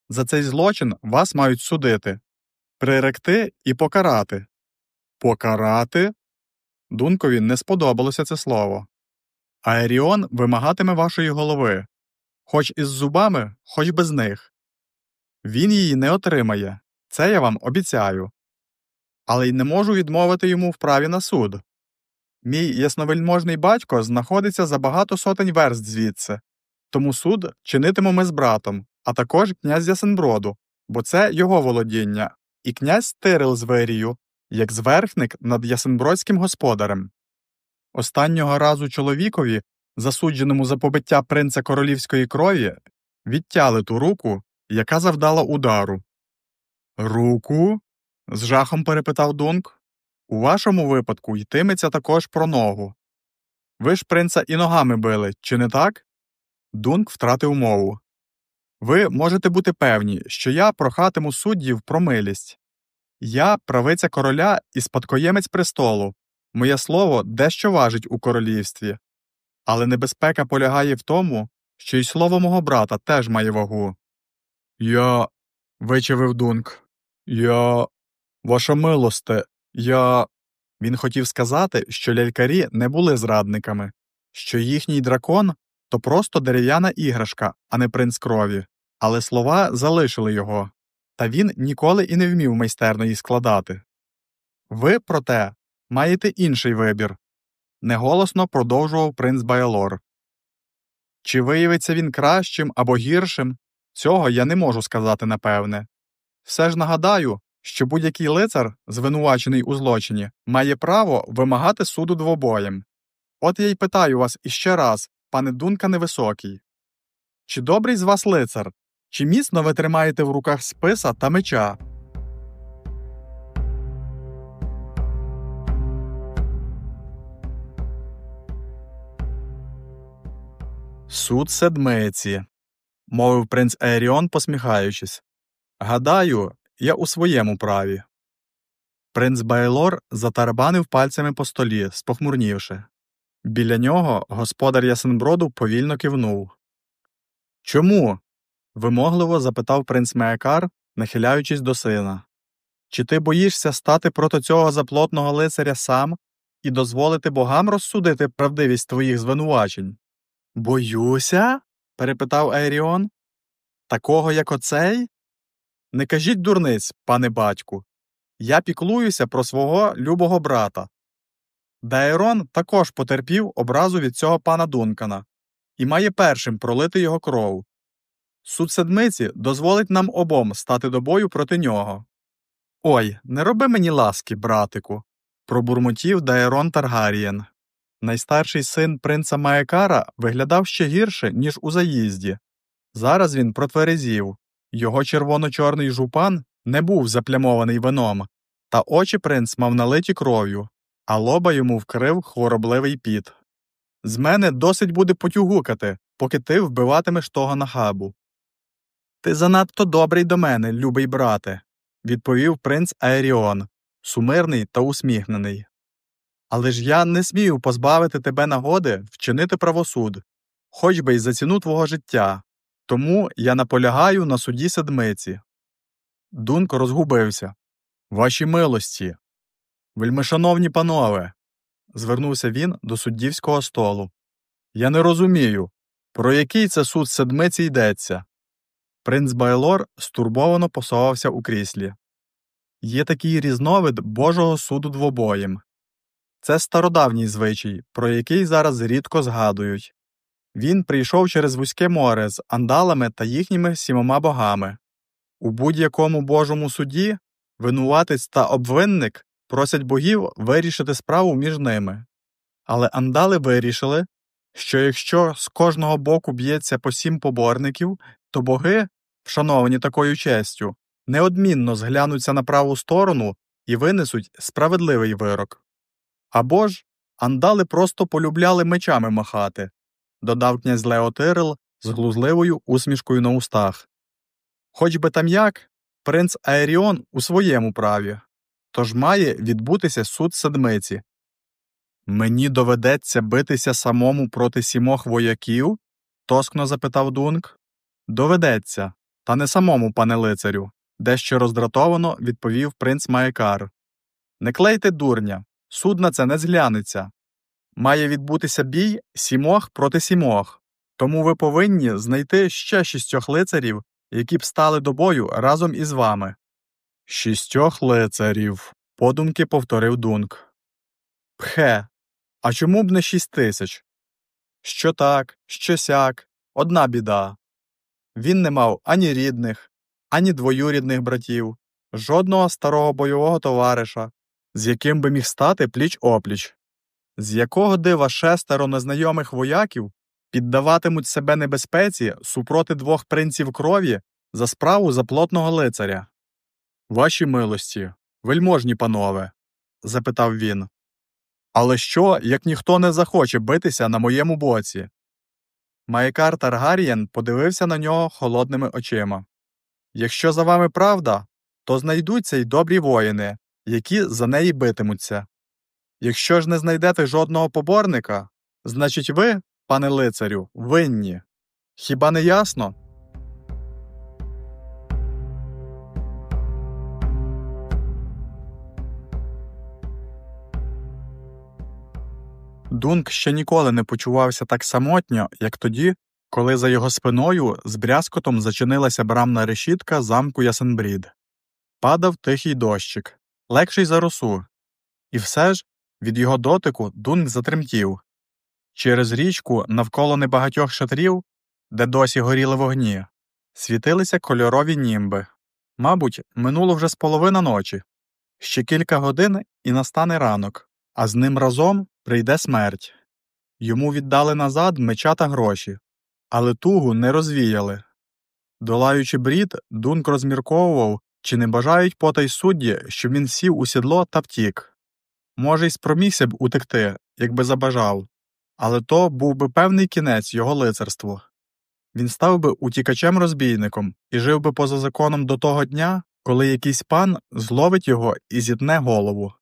За цей злочин вас мають судити, приректи і покарати. Покарати? Дункові не сподобалося це слово. Аеріон вимагатиме вашої голови, хоч із зубами, хоч без них. Він її не отримає, це я вам обіцяю. Але й не можу відмовити йому в праві на суд. Мій ясновельможний батько знаходиться за багато сотень верст звідси, тому суд чинитиму ми з братом, а також князь Ясенброду, бо це його володіння, і князь Тирил з Вирію, як зверхник над Ясенбродським господарем. Останнього разу чоловікові, засудженому за побиття принца королівської крові, відтяли ту руку, яка завдала удару. Руку? З жахом перепитав Дунк. У вашому випадку йтиметься також про ногу. Ви ж принца і ногами били, чи не так? Дунк втратив мову. Ви можете бути певні, що я прохатиму суддів про милість. Я правиця короля і спадкоємець престолу. Моє слово дещо важить у королівстві. Але небезпека полягає в тому, що й слово мого брата теж має вагу. Я. вичавив Дунк. Я. Ваша милосте, я. Він хотів сказати, що лялькарі не були зрадниками, що їхній дракон то просто дерев'яна іграшка, а не принц крові. Але слова залишили його, та він ніколи і не вмів майстерно її складати. Ви, проте, маєте інший вибір, неголосно продовжував принц Байлор. Чи виявиться він кращим або гіршим, цього я не можу сказати напевне. Все ж нагадаю, що будь-який лицар, звинувачений у злочині, має право вимагати суду двобоєм. От я й питаю вас іще раз, пане Дунка Невисокий. Чи добрий з вас лицар? Чи міцно ви тримаєте в руках списа та меча? Суд седмиці, мовив принц Еріон, посміхаючись. Гадаю, я у своєму праві. Принц Байлор затарабанив пальцями по столі, спохмурнівши. Біля нього господар Ясенброду повільно кивнув. Чому? вимогливо запитав принц Меакар, нахиляючись до сина. Чи ти боїшся стати проти цього заплотного лицаря сам і дозволити богам розсудити правдивість твоїх звинувачень? Боюся? перепитав Айріон. Такого, як оцей? Не кажіть дурниць, пане батьку. Я піклуюся про свого любого брата. Дайрон також потерпів образу від цього пана Дункана і має першим пролити його кров. Суд седмиці дозволить нам обом стати до бою проти нього. Ой, не роби мені ласки, братику, пробурмотів Дайрон Таргарієн. Найстарший син принца Маекара виглядав ще гірше, ніж у заїзді. Зараз він протверезів. Його червоно-чорний жупан не був заплямований вином, та очі принц мав налиті кров'ю, а лоба йому вкрив хворобливий піт. З мене досить буде потюгукати, поки ти вбиватимеш того нахабу. Ти занадто добрий до мене, любий брате, відповів принц Аеріон, сумирний та усміхнений. Але ж я не смію позбавити тебе нагоди вчинити правосуд, хоч би й за ціну твого життя, тому я наполягаю на суді седмиці. Дунко розгубився. Ваші милості. Вельмишановні панове. звернувся він до суддівського столу. Я не розумію, про який це суд седмиці йдеться. Принц Байлор стурбовано посувався у кріслі. Є такий різновид Божого суду двобоєм. Це стародавній звичай, про який зараз рідко згадують. Він прийшов через вузьке море з андалами та їхніми сімома богами. У будь-якому Божому суді винуватець та обвинник просять богів вирішити справу між ними. Але андали вирішили, що якщо з кожного боку б'ється по сім поборників, то боги, вшановані такою честю, неодмінно зглянуться на праву сторону і винесуть справедливий вирок. Або ж андали просто полюбляли мечами махати, додав князь Леотирил з глузливою усмішкою на устах. Хоч би там як, принц Аеріон у своєму праві, тож має відбутися суд седмиці. Мені доведеться битися самому проти сімох вояків? тоскно запитав Дунк. Доведеться, та не самому, пане лицарю, дещо роздратовано відповів принц Маєкар. Не клейте дурня, суд на це не зглянеться. Має відбутися бій сімох проти сімох, тому ви повинні знайти ще шістьох лицарів, які б стали до бою разом із вами. Шістьох лицарів, подумки повторив Дунк. Пхе, а чому б не шість тисяч? Що так, що сяк, одна біда. Він не мав ані рідних, ані двоюрідних братів, жодного старого бойового товариша, з яким би міг стати пліч опліч, з якого дива шестеро незнайомих вояків піддаватимуть себе небезпеці супроти двох принців крові за справу заплотного лицаря. Ваші милості, вельможні панове, запитав він. Але що, як ніхто не захоче битися на моєму боці? Маєкар Таргарієн подивився на нього холодними очима. Якщо за вами правда, то знайдуться й добрі воїни, які за неї битимуться. Якщо ж не знайдете жодного поборника, значить ви, пане лицарю, винні. Хіба не ясно? Дунк ще ніколи не почувався так самотньо, як тоді, коли за його спиною з брязкотом зачинилася брамна решітка замку Ясенбрід. Падав тихий дощик, легший за росу, і все ж від його дотику Дунк затремтів. Через річку навколо небагатьох шатрів, де досі горіли вогні, світилися кольорові німби. Мабуть, минуло вже з половина ночі. Ще кілька годин і настане ранок, а з ним разом прийде смерть. Йому віддали назад меча та гроші, але тугу не розвіяли. Долаючи брід, Дунк розмірковував, чи не бажають потай судді, щоб він сів у сідло та втік. Може, й спромігся б утекти, якби забажав, але то був би певний кінець його лицарству. Він став би утікачем розбійником і жив би поза законом до того дня, коли якийсь пан зловить його і зітне голову.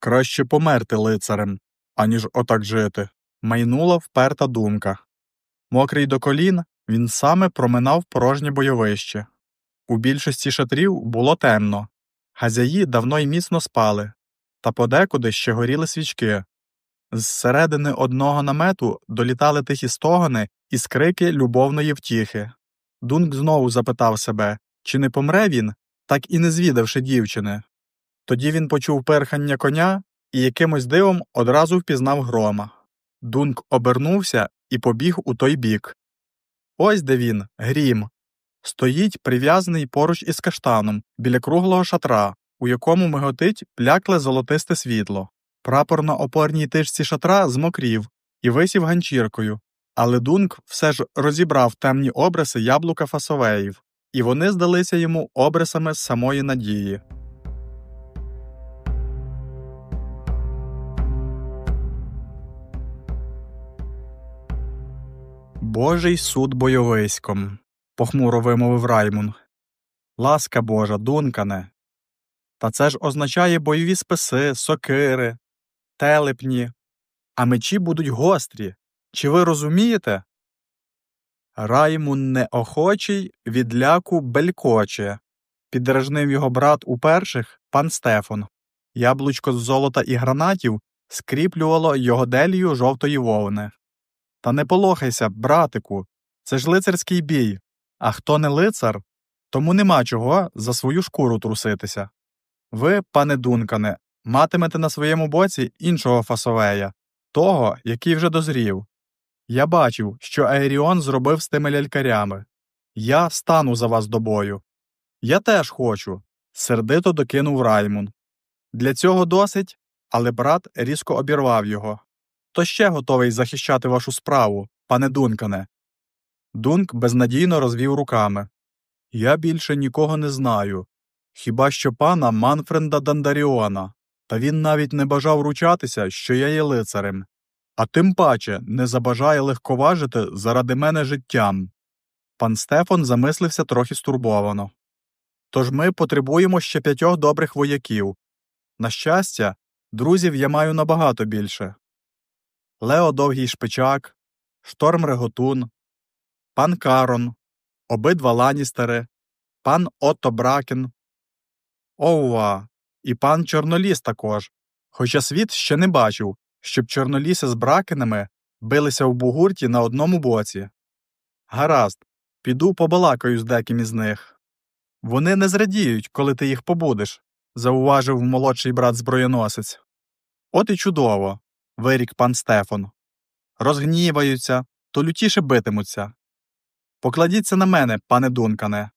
Краще померти лицарем, аніж отак жити, майнула вперта думка. Мокрий до колін, він саме проминав порожнє бойовище. У більшості шатрів було темно, хазяї давно й міцно спали, та подекуди ще горіли свічки. З середини одного намету долітали тихі стогони і скрики любовної втіхи. Дунк знову запитав себе, чи не помре він, так і не звідавши дівчини. Тоді він почув перхання коня і якимось дивом одразу впізнав грома. Дунк обернувся і побіг у той бік. Ось де він, грім. Стоїть прив'язаний поруч із каштаном біля круглого шатра, у якому миготить плякле золотисте світло. Прапор на опорній тишці шатра змокрів і висів ганчіркою, але Дунк все ж розібрав темні обриси яблука фасовеїв, і вони здалися йому обрисами самої надії. Божий суд бойовиськом, похмуро вимовив Раймун. Ласка Божа, дункане. Та це ж означає бойові списи, сокири, телепні, а мечі будуть гострі. Чи ви розумієте? Раймун неохочий від ляку белькоче, підражнив його брат у перших пан Стефан. Яблучко з золота і гранатів скріплювало його делію жовтої вовни. Та не полохайся, братику, це ж лицарський бій, а хто не лицар, тому нема чого за свою шкуру труситися. Ви, пане Дункане, матимете на своєму боці іншого фасовея, того, який вже дозрів. Я бачив, що Аеріон зробив з тими лялькарями. Я стану за вас до бою. Я теж хочу, сердито докинув Раймун. Для цього досить, але брат різко обірвав його. То ще готовий захищати вашу справу, пане Дункане. Дунк безнадійно розвів руками. Я більше нікого не знаю. Хіба що пана Манфреда Дандаріона, та він навіть не бажав ручатися, що я є лицарем, а тим паче не забажає легковажити заради мене життям. Пан Стефан замислився трохи стурбовано. Тож ми потребуємо ще п'ятьох добрих вояків. На щастя, друзів я маю набагато більше. Лео Довгий Шпичак, Шторм Реготун, пан Карон, обидва Ланістери, пан Отто Бракен, Оува, і пан Чорноліс також, хоча світ ще не бачив, щоб чорноліси з бракенами билися в бугурті на одному боці. Гаразд, піду побалакаю з деким із них. Вони не зрадіють, коли ти їх побудеш, зауважив молодший брат зброєносець. От і чудово, вирік пан Стефан. Розгніваються, то лютіше битимуться. Покладіться на мене, пане Дункане.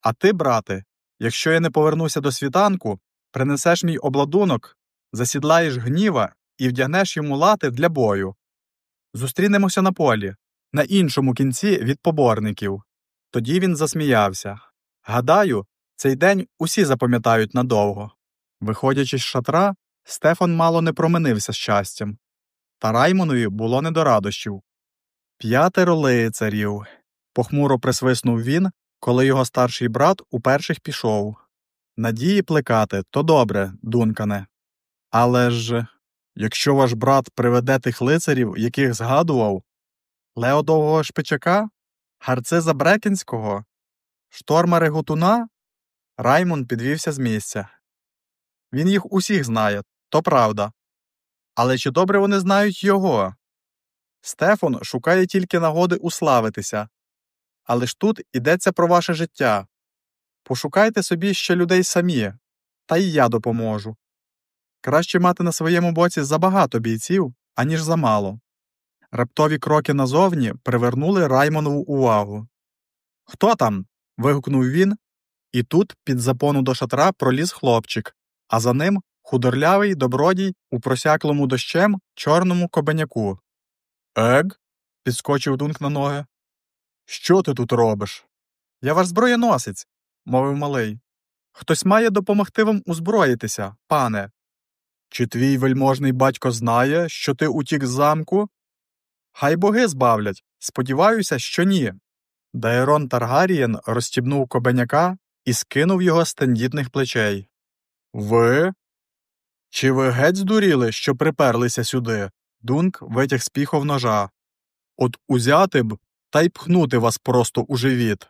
А ти, брате, якщо я не повернуся до світанку, принесеш мій обладунок, засідлаєш гніва і вдягнеш йому лати для бою. Зустрінемося на полі, на іншому кінці від поборників. Тоді він засміявся. Гадаю, цей день усі запам'ятають надовго. Виходячи з шатра, Стефан мало не променився щастям. Та Раймонові було не до радощів. П'ятеро лицарів. похмуро присвиснув він, коли його старший брат уперших пішов. Надії плекати то добре, дункане. Але ж, якщо ваш брат приведе тих лицарів, яких згадував, Леодового Шпичака, Гарциза Брекінського, Шторма Реготуна, Раймон підвівся з місця. Він їх усіх знає, то правда. Але чи добре вони знають його? Стефан шукає тільки нагоди уславитися. Але ж тут ідеться про ваше життя. Пошукайте собі ще людей самі, та й я допоможу. Краще мати на своєму боці забагато бійців, аніж замало. Раптові кроки назовні привернули Раймонову увагу. Хто там? вигукнув він, і тут під запону до шатра проліз хлопчик, а за ним худорлявий добродій у просяклому дощем чорному кобеняку. Ег? підскочив дунк на ноги. Що ти тут робиш? Я ваш зброєносець, мовив малий. Хтось має допомогти вам узброїтися, пане. Чи твій вельможний батько знає, що ти утік з замку? Хай боги збавлять. Сподіваюся, що ні. Дайрон Таргарієн розстібнув кобеняка і скинув його з тендітних плечей. Ви? Чи ви геть здуріли, що приперлися сюди? Дунк витяг з піхов ножа. От узяти б та й пхнути вас просто у живіт.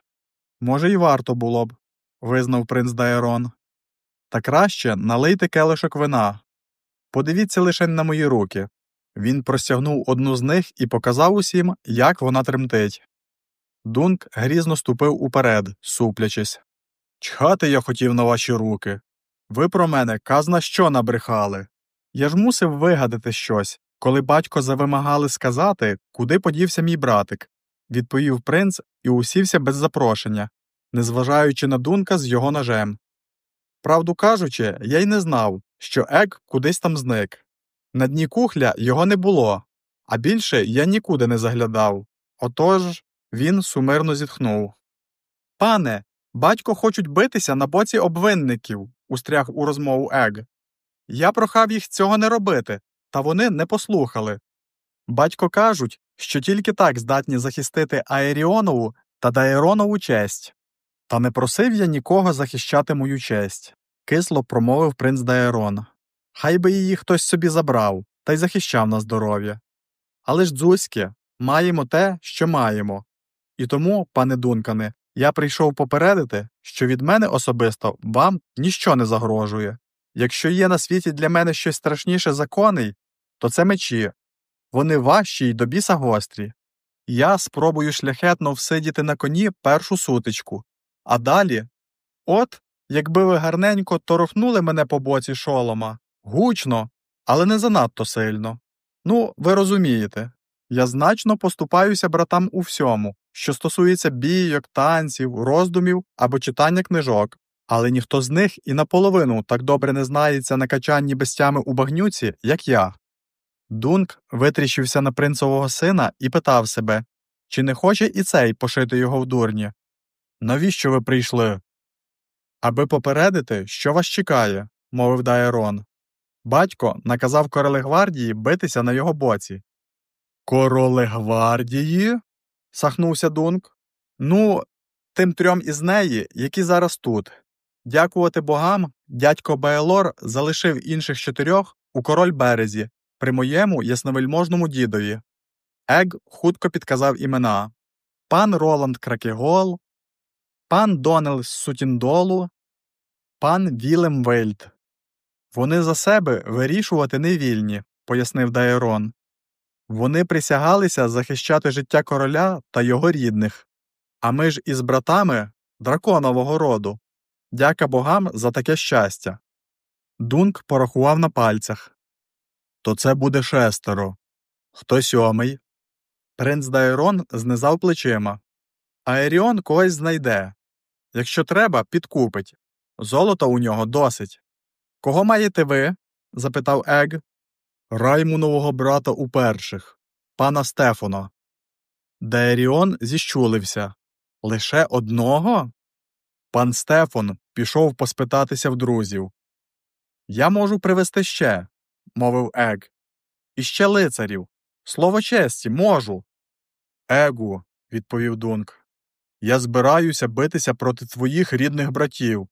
Може, й варто було б, визнав принц Дайрон. Та краще налийте келишок вина. Подивіться лише на мої руки. Він простягнув одну з них і показав усім, як вона тремтить. Дунк грізно ступив уперед, суплячись. Чхати я хотів на ваші руки. Ви про мене казна що набрехали. Я ж мусив вигадати щось, коли батько завимагали сказати, куди подівся мій братик, відповів принц і усівся без запрошення, незважаючи на дунка з його ножем. Правду кажучи, я й не знав, що Ек кудись там зник. На дні кухля його не було, а більше я нікуди не заглядав. Отож він сумирно зітхнув. Пане, батько хочуть битися на боці обвинників, устряг у розмову Ег. Я прохав їх цього не робити, та вони не послухали. Батько кажуть, що тільки так здатні захистити Аеріонову та Даеронову честь. Та не просив я нікого захищати мою честь, кисло промовив принц Даерон. Хай би її хтось собі забрав та й захищав на здоров'я. Але ж, дзузьки, маємо те, що маємо. І тому, пане Дункане, я прийшов попередити, що від мене особисто вам ніщо не загрожує. Якщо є на світі для мене щось страшніше за коней, то це мечі. Вони важчі й до біса гострі. Я спробую шляхетно всидіти на коні першу сутичку, а далі от, якби ви гарненько торохнули мене по боці шолома, гучно, але не занадто сильно. Ну, ви розумієте, я значно поступаюся братам у всьому, що стосується бійок, танців, роздумів або читання книжок, але ніхто з них і наполовину так добре не знається на качанні безтями у багнюці, як я. Дунк витріщився на принцового сина і питав себе, чи не хоче і цей пошити його в дурні. Навіщо ви прийшли? Аби попередити, що вас чекає, мовив Дайрон. Батько наказав королегвардії битися на його боці. Королегвардії? сахнувся Дунк. Ну, тим трьом із неї, які зараз тут. Дякувати богам, дядько Баелор залишив інших чотирьох у король березі, при моєму ясновельможному дідові. Ег хутко підказав імена пан Роланд Кракегол, пан Донел Сутіндолу, пан Вілем Вельд. Вони за себе вирішувати не вільні, пояснив Дайрон. Вони присягалися захищати життя короля та його рідних, а ми ж із братами драконового роду. Дяка богам за таке щастя. Дунк порахував на пальцях. То це буде шестеро. Хто сьомий? Принц Дайрон знизав плечима. Аеріон когось знайде. Якщо треба, підкупить. Золота у нього досить. Кого маєте ви? запитав Ег. Раймунового брата у перших, пана Стефана. Дееріон зіщулився. Лише одного? Пан Стефан пішов поспитатися в друзів. Я можу привезти ще, мовив Ег. І ще лицарів. Слово честі, можу. Егу, відповів Дунк. Я збираюся битися проти твоїх рідних братів.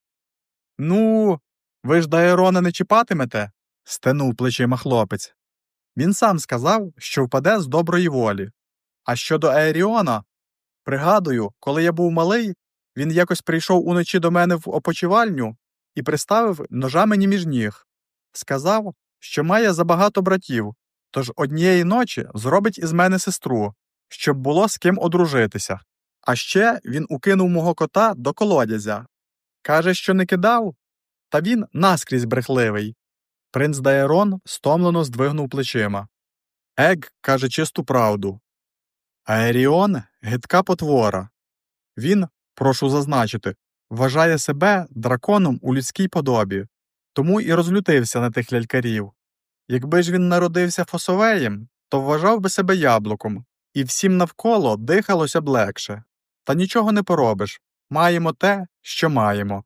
Ну, ви ж Даєрона не чіпатимете? стенув плечима хлопець. Він сам сказав, що впаде з доброї волі. А щодо Аеріона, пригадую, коли я був малий, він якось прийшов уночі до мене в опочивальню і приставив ножа мені між ніг. Сказав, що має забагато братів, тож однієї ночі зробить із мене сестру, щоб було з ким одружитися. А ще він укинув мого кота до колодязя. Каже, що не кидав, та він наскрізь брехливий. Принц Даєрон стомлено здвигнув плечима. Ег каже чисту правду. Аеріон гидка потвора. Він, прошу зазначити, вважає себе драконом у людській подобі, тому і розлютився на тих лялькарів. Якби ж він народився фосовеєм, то вважав би себе яблуком, і всім навколо дихалося б легше. Та нічого не поробиш маємо те, що маємо.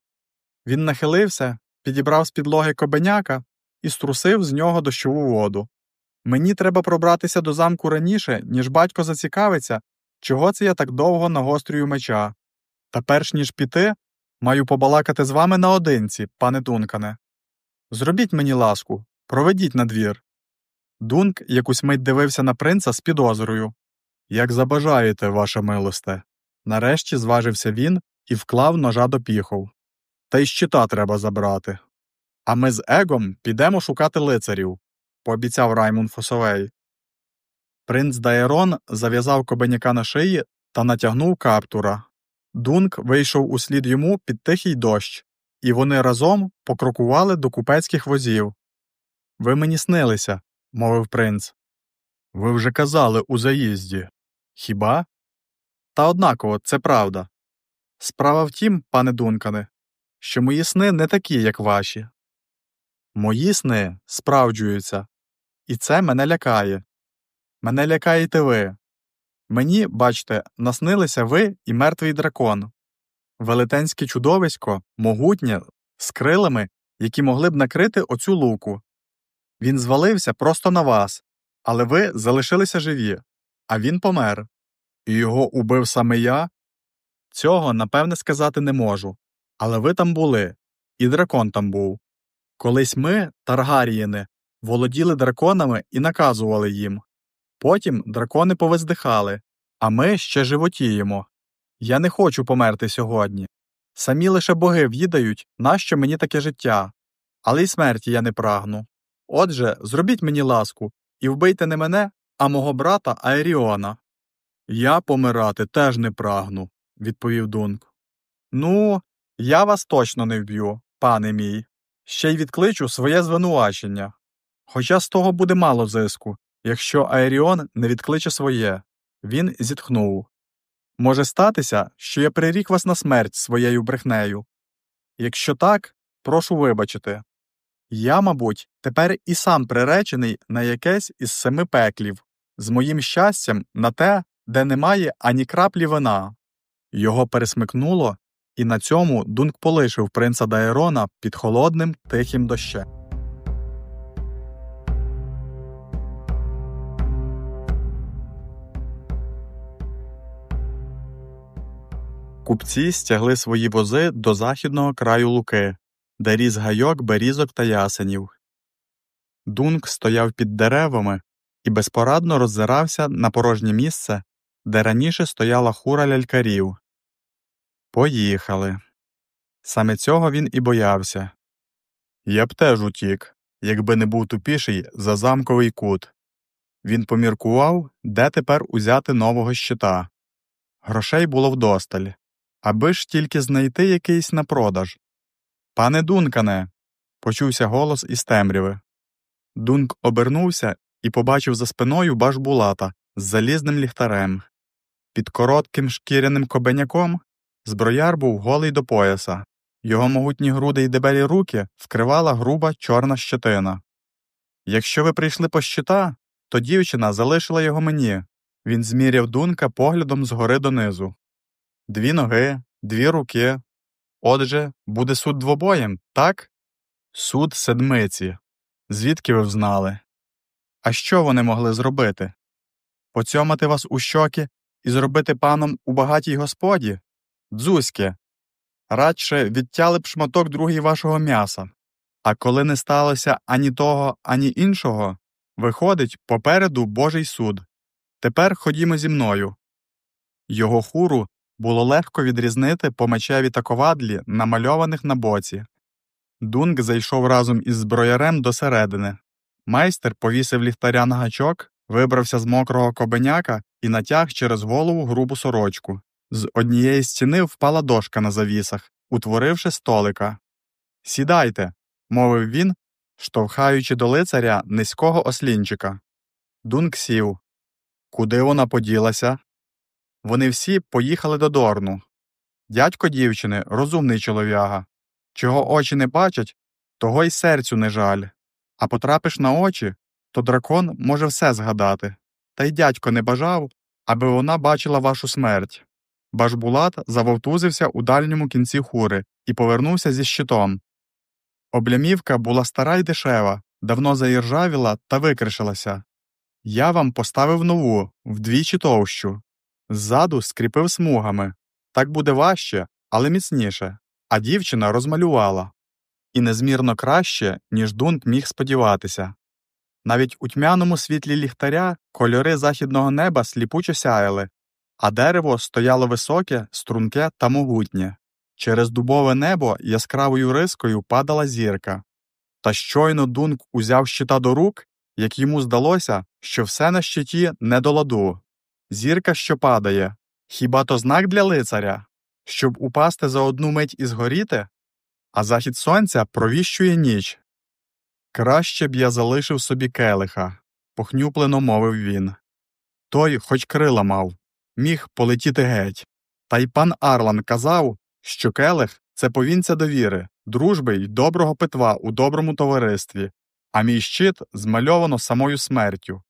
Він нахилився, підібрав з підлоги кобеняка і струсив з нього дощову воду. Мені треба пробратися до замку раніше, ніж батько зацікавиться, чого це я так довго нагострюю меча. Та перш ніж піти, маю побалакати з вами наодинці, пане Дункане. Зробіть мені ласку, проведіть на двір. Дунк якусь мить дивився на принца з підозрою. Як забажаєте, ваша милосте. Нарешті зважився він і вклав ножа до піхов. Та й щита треба забрати. А ми з Егом підемо шукати лицарів, пообіцяв Раймон Фосовей. Принц Дайрон зав'язав кобеняка на шиї та натягнув каптура. Дунк вийшов услід йому під тихий дощ, і вони разом покрокували до купецьких возів. Ви мені снилися, мовив принц. Ви вже казали у заїзді. Хіба? Та однаково це правда. Справа в тім, пане Дункане, що мої сни не такі, як ваші. Мої сни справджуються, і це мене лякає. Мене лякаєте ви. Мені, бачте, наснилися ви і мертвий дракон, велетенське чудовисько, могутнє, з крилами, які могли б накрити оцю луку. Він звалився просто на вас, але ви залишилися живі, а він помер. І його убив саме я? Цього, напевне, сказати не можу. Але ви там були, і дракон там був. Колись ми, Таргарієни, володіли драконами і наказували їм. Потім дракони повиздихали, а ми ще животіємо. Я не хочу померти сьогодні. Самі лише боги в'їдають, нащо мені таке життя, але й смерті я не прагну. Отже, зробіть мені ласку і вбийте не мене, а мого брата Аеріона. Я помирати теж не прагну, відповів Дунк. Ну, я вас точно не вб'ю, пане мій. Ще й відкличу своє звинувачення. Хоча з того буде мало зиску, якщо Аеріон не відкличе своє. Він зітхнув. Може статися, що я прирік вас на смерть своєю брехнею. Якщо так, прошу вибачити. Я, мабуть, тепер і сам приречений на якесь із семи пеклів, з моїм щастям на те, де немає ані краплі вина. Його пересмикнуло, і на цьому Дунк полишив принца Даерона під холодним тихим дощем. Купці стягли свої вози до західного краю луки, де ріс гайок, берізок та ясенів. Дунк стояв під деревами і безпорадно роззирався на порожнє місце, де раніше стояла хура лялькарів. Поїхали. Саме цього він і боявся. Я б теж утік, якби не був тупіший за замковий кут. Він поміркував, де тепер узяти нового щита. Грошей було вдосталь, аби ж тільки знайти якийсь на продаж. Пане Дункане. почувся голос із темряви. Дунк обернувся і побачив за спиною башбулата з залізним ліхтарем. Під коротким шкіряним кобеняком зброяр був голий до пояса, його могутні груди й дебелі руки вкривала груба чорна щетина. Якщо ви прийшли по щита, то дівчина залишила його мені. Він зміряв дунка поглядом згори донизу. Дві ноги, дві руки. Отже, буде суд двобоєм, так? Суд седмиці. Звідки ви взнали? А що вони могли зробити? Поцьомати вас у щоки і зробити паном у багатій господі? Дзузьке. радше відтяли б шматок другий вашого м'яса. А коли не сталося ані того, ані іншого, виходить попереду Божий суд. Тепер ходімо зі мною. Його хуру було легко відрізнити по мечеві та ковадлі, намальованих на боці. Дунк зайшов разом із зброярем до середини. Майстер повісив ліхтаря на гачок, вибрався з мокрого кобеняка і натяг через голову грубу сорочку. З однієї стіни впала дошка на завісах, утворивши столика. Сідайте, мовив він, штовхаючи до лицаря низького ослінчика. Дунк сів. Куди вона поділася? Вони всі поїхали до Дорну. Дядько дівчини розумний чолов'яга. Чого очі не бачать, того й серцю не жаль. А потрапиш на очі, то дракон може все згадати. Та й дядько не бажав, аби вона бачила вашу смерть. Башбулат завовтузився у дальньому кінці хури і повернувся зі щитом. Облямівка була стара й дешева, давно заіржавіла та викришилася. Я вам поставив нову, вдвічі товщу. Ззаду скріпив смугами. Так буде важче, але міцніше. А дівчина розмалювала. І незмірно краще, ніж Дунк міг сподіватися. Навіть у тьмяному світлі ліхтаря кольори західного неба сліпуче сяяли, а дерево стояло високе, струнке та могутнє. Через дубове небо яскравою рискою падала зірка. Та щойно Дунк узяв щита до рук, як йому здалося, що все на щиті не до ладу. Зірка, що падає, хіба то знак для лицаря, щоб упасти за одну мить і згоріти, а захід сонця провіщує ніч. Краще б я залишив собі келиха, похнюплено мовив він. Той, хоч крила мав, міг полетіти геть. Та й пан Арлан казав, що келих це повінця довіри, дружби й доброго питва у доброму товаристві, а мій щит змальовано самою смертю.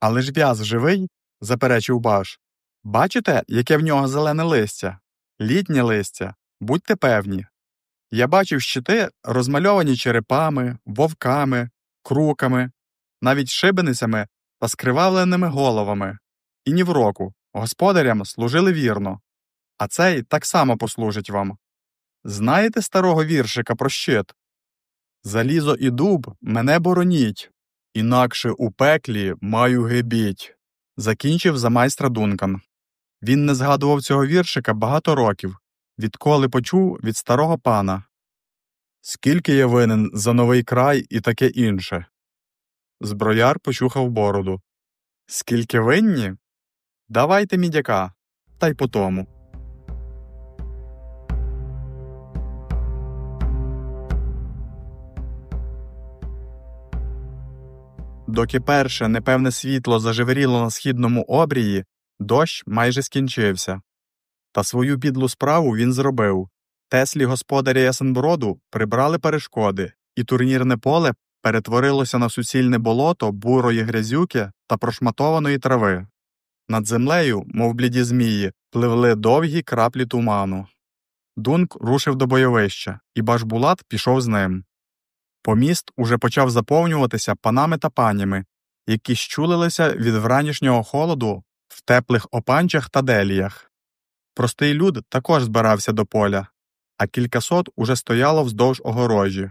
Але ж в'яз живий, заперечив баш. Бачите, яке в нього зелене листя? Літнє листя, будьте певні. Я бачив щити, розмальовані черепами, вовками, круками, навіть шибеницями та скривавленими головами, і ні в року господарям служили вірно, а цей так само послужить вам. Знаєте старого віршика про щит? Залізо і дуб мене бороніть, інакше у пеклі маю гибіть. Закінчив за майстра Дункан. Він не згадував цього віршика багато років, відколи почув від старого пана. Скільки я винен за новий край і таке інше. Зброяр почухав бороду. Скільки винні? Давайте мідяка, та й по тому. Доки перше непевне світло зажеверіло на східному обрії, дощ майже скінчився. Та свою підлу справу він зробив. Теслі господаря Ясенброду прибрали перешкоди, і турнірне поле перетворилося на суцільне болото бурої грязюки та прошматованої трави. Над землею, мов бліді змії, пливли довгі краплі туману. Дунк рушив до бойовища, і Башбулат пішов з ним. Поміст уже почав заповнюватися панами та панями, які щулилися від вранішнього холоду в теплих опанчах та деліях. Простий люд також збирався до поля, а кількасот уже стояло вздовж огорожі.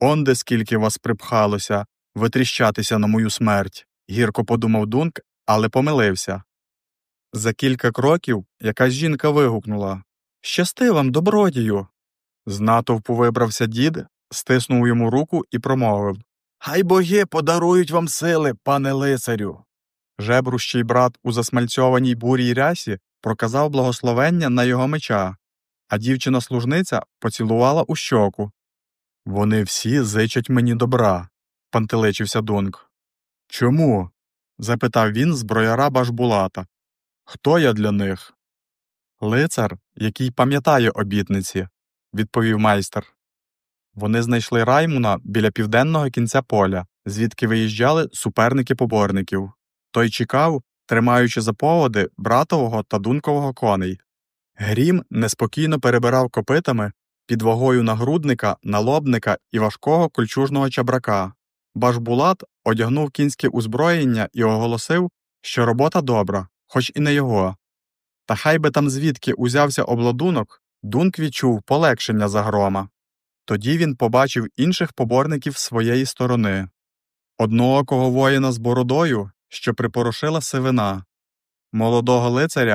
Онде скільки вас припхалося витріщатися на мою смерть, гірко подумав Дунк, але помилився. За кілька кроків якась жінка вигукнула Щасти вам, добродію. З натовпу вибрався дід, стиснув йому руку і промовив Хай боги подарують вам сили, пане лицарю. Жебрущий брат у засмальцьованій бурій рясі проказав благословення на його меча, а дівчина служниця поцілувала у щоку. Вони всі зичать мені добра, пантеличився Дунк. Чому? запитав він зброяра Башбулата. Хто я для них? Лицар, який пам'ятає обітниці, відповів майстер. Вони знайшли Раймуна біля південного кінця поля, звідки виїжджали суперники поборників. Той чекав, тримаючи за поводи братового та дункового коней. Грім неспокійно перебирав копитами під вагою нагрудника, налобника і важкого кольчужного чабрака. Башбулат одягнув кінське узброєння і оголосив, що робота добра, хоч і не його. Та хай би там звідки узявся обладунок, Дунк відчув полегшення за грома. Тоді він побачив інших поборників своєї сторони. Одноокого воїна з бородою, що припорошила сивина, молодого лицаря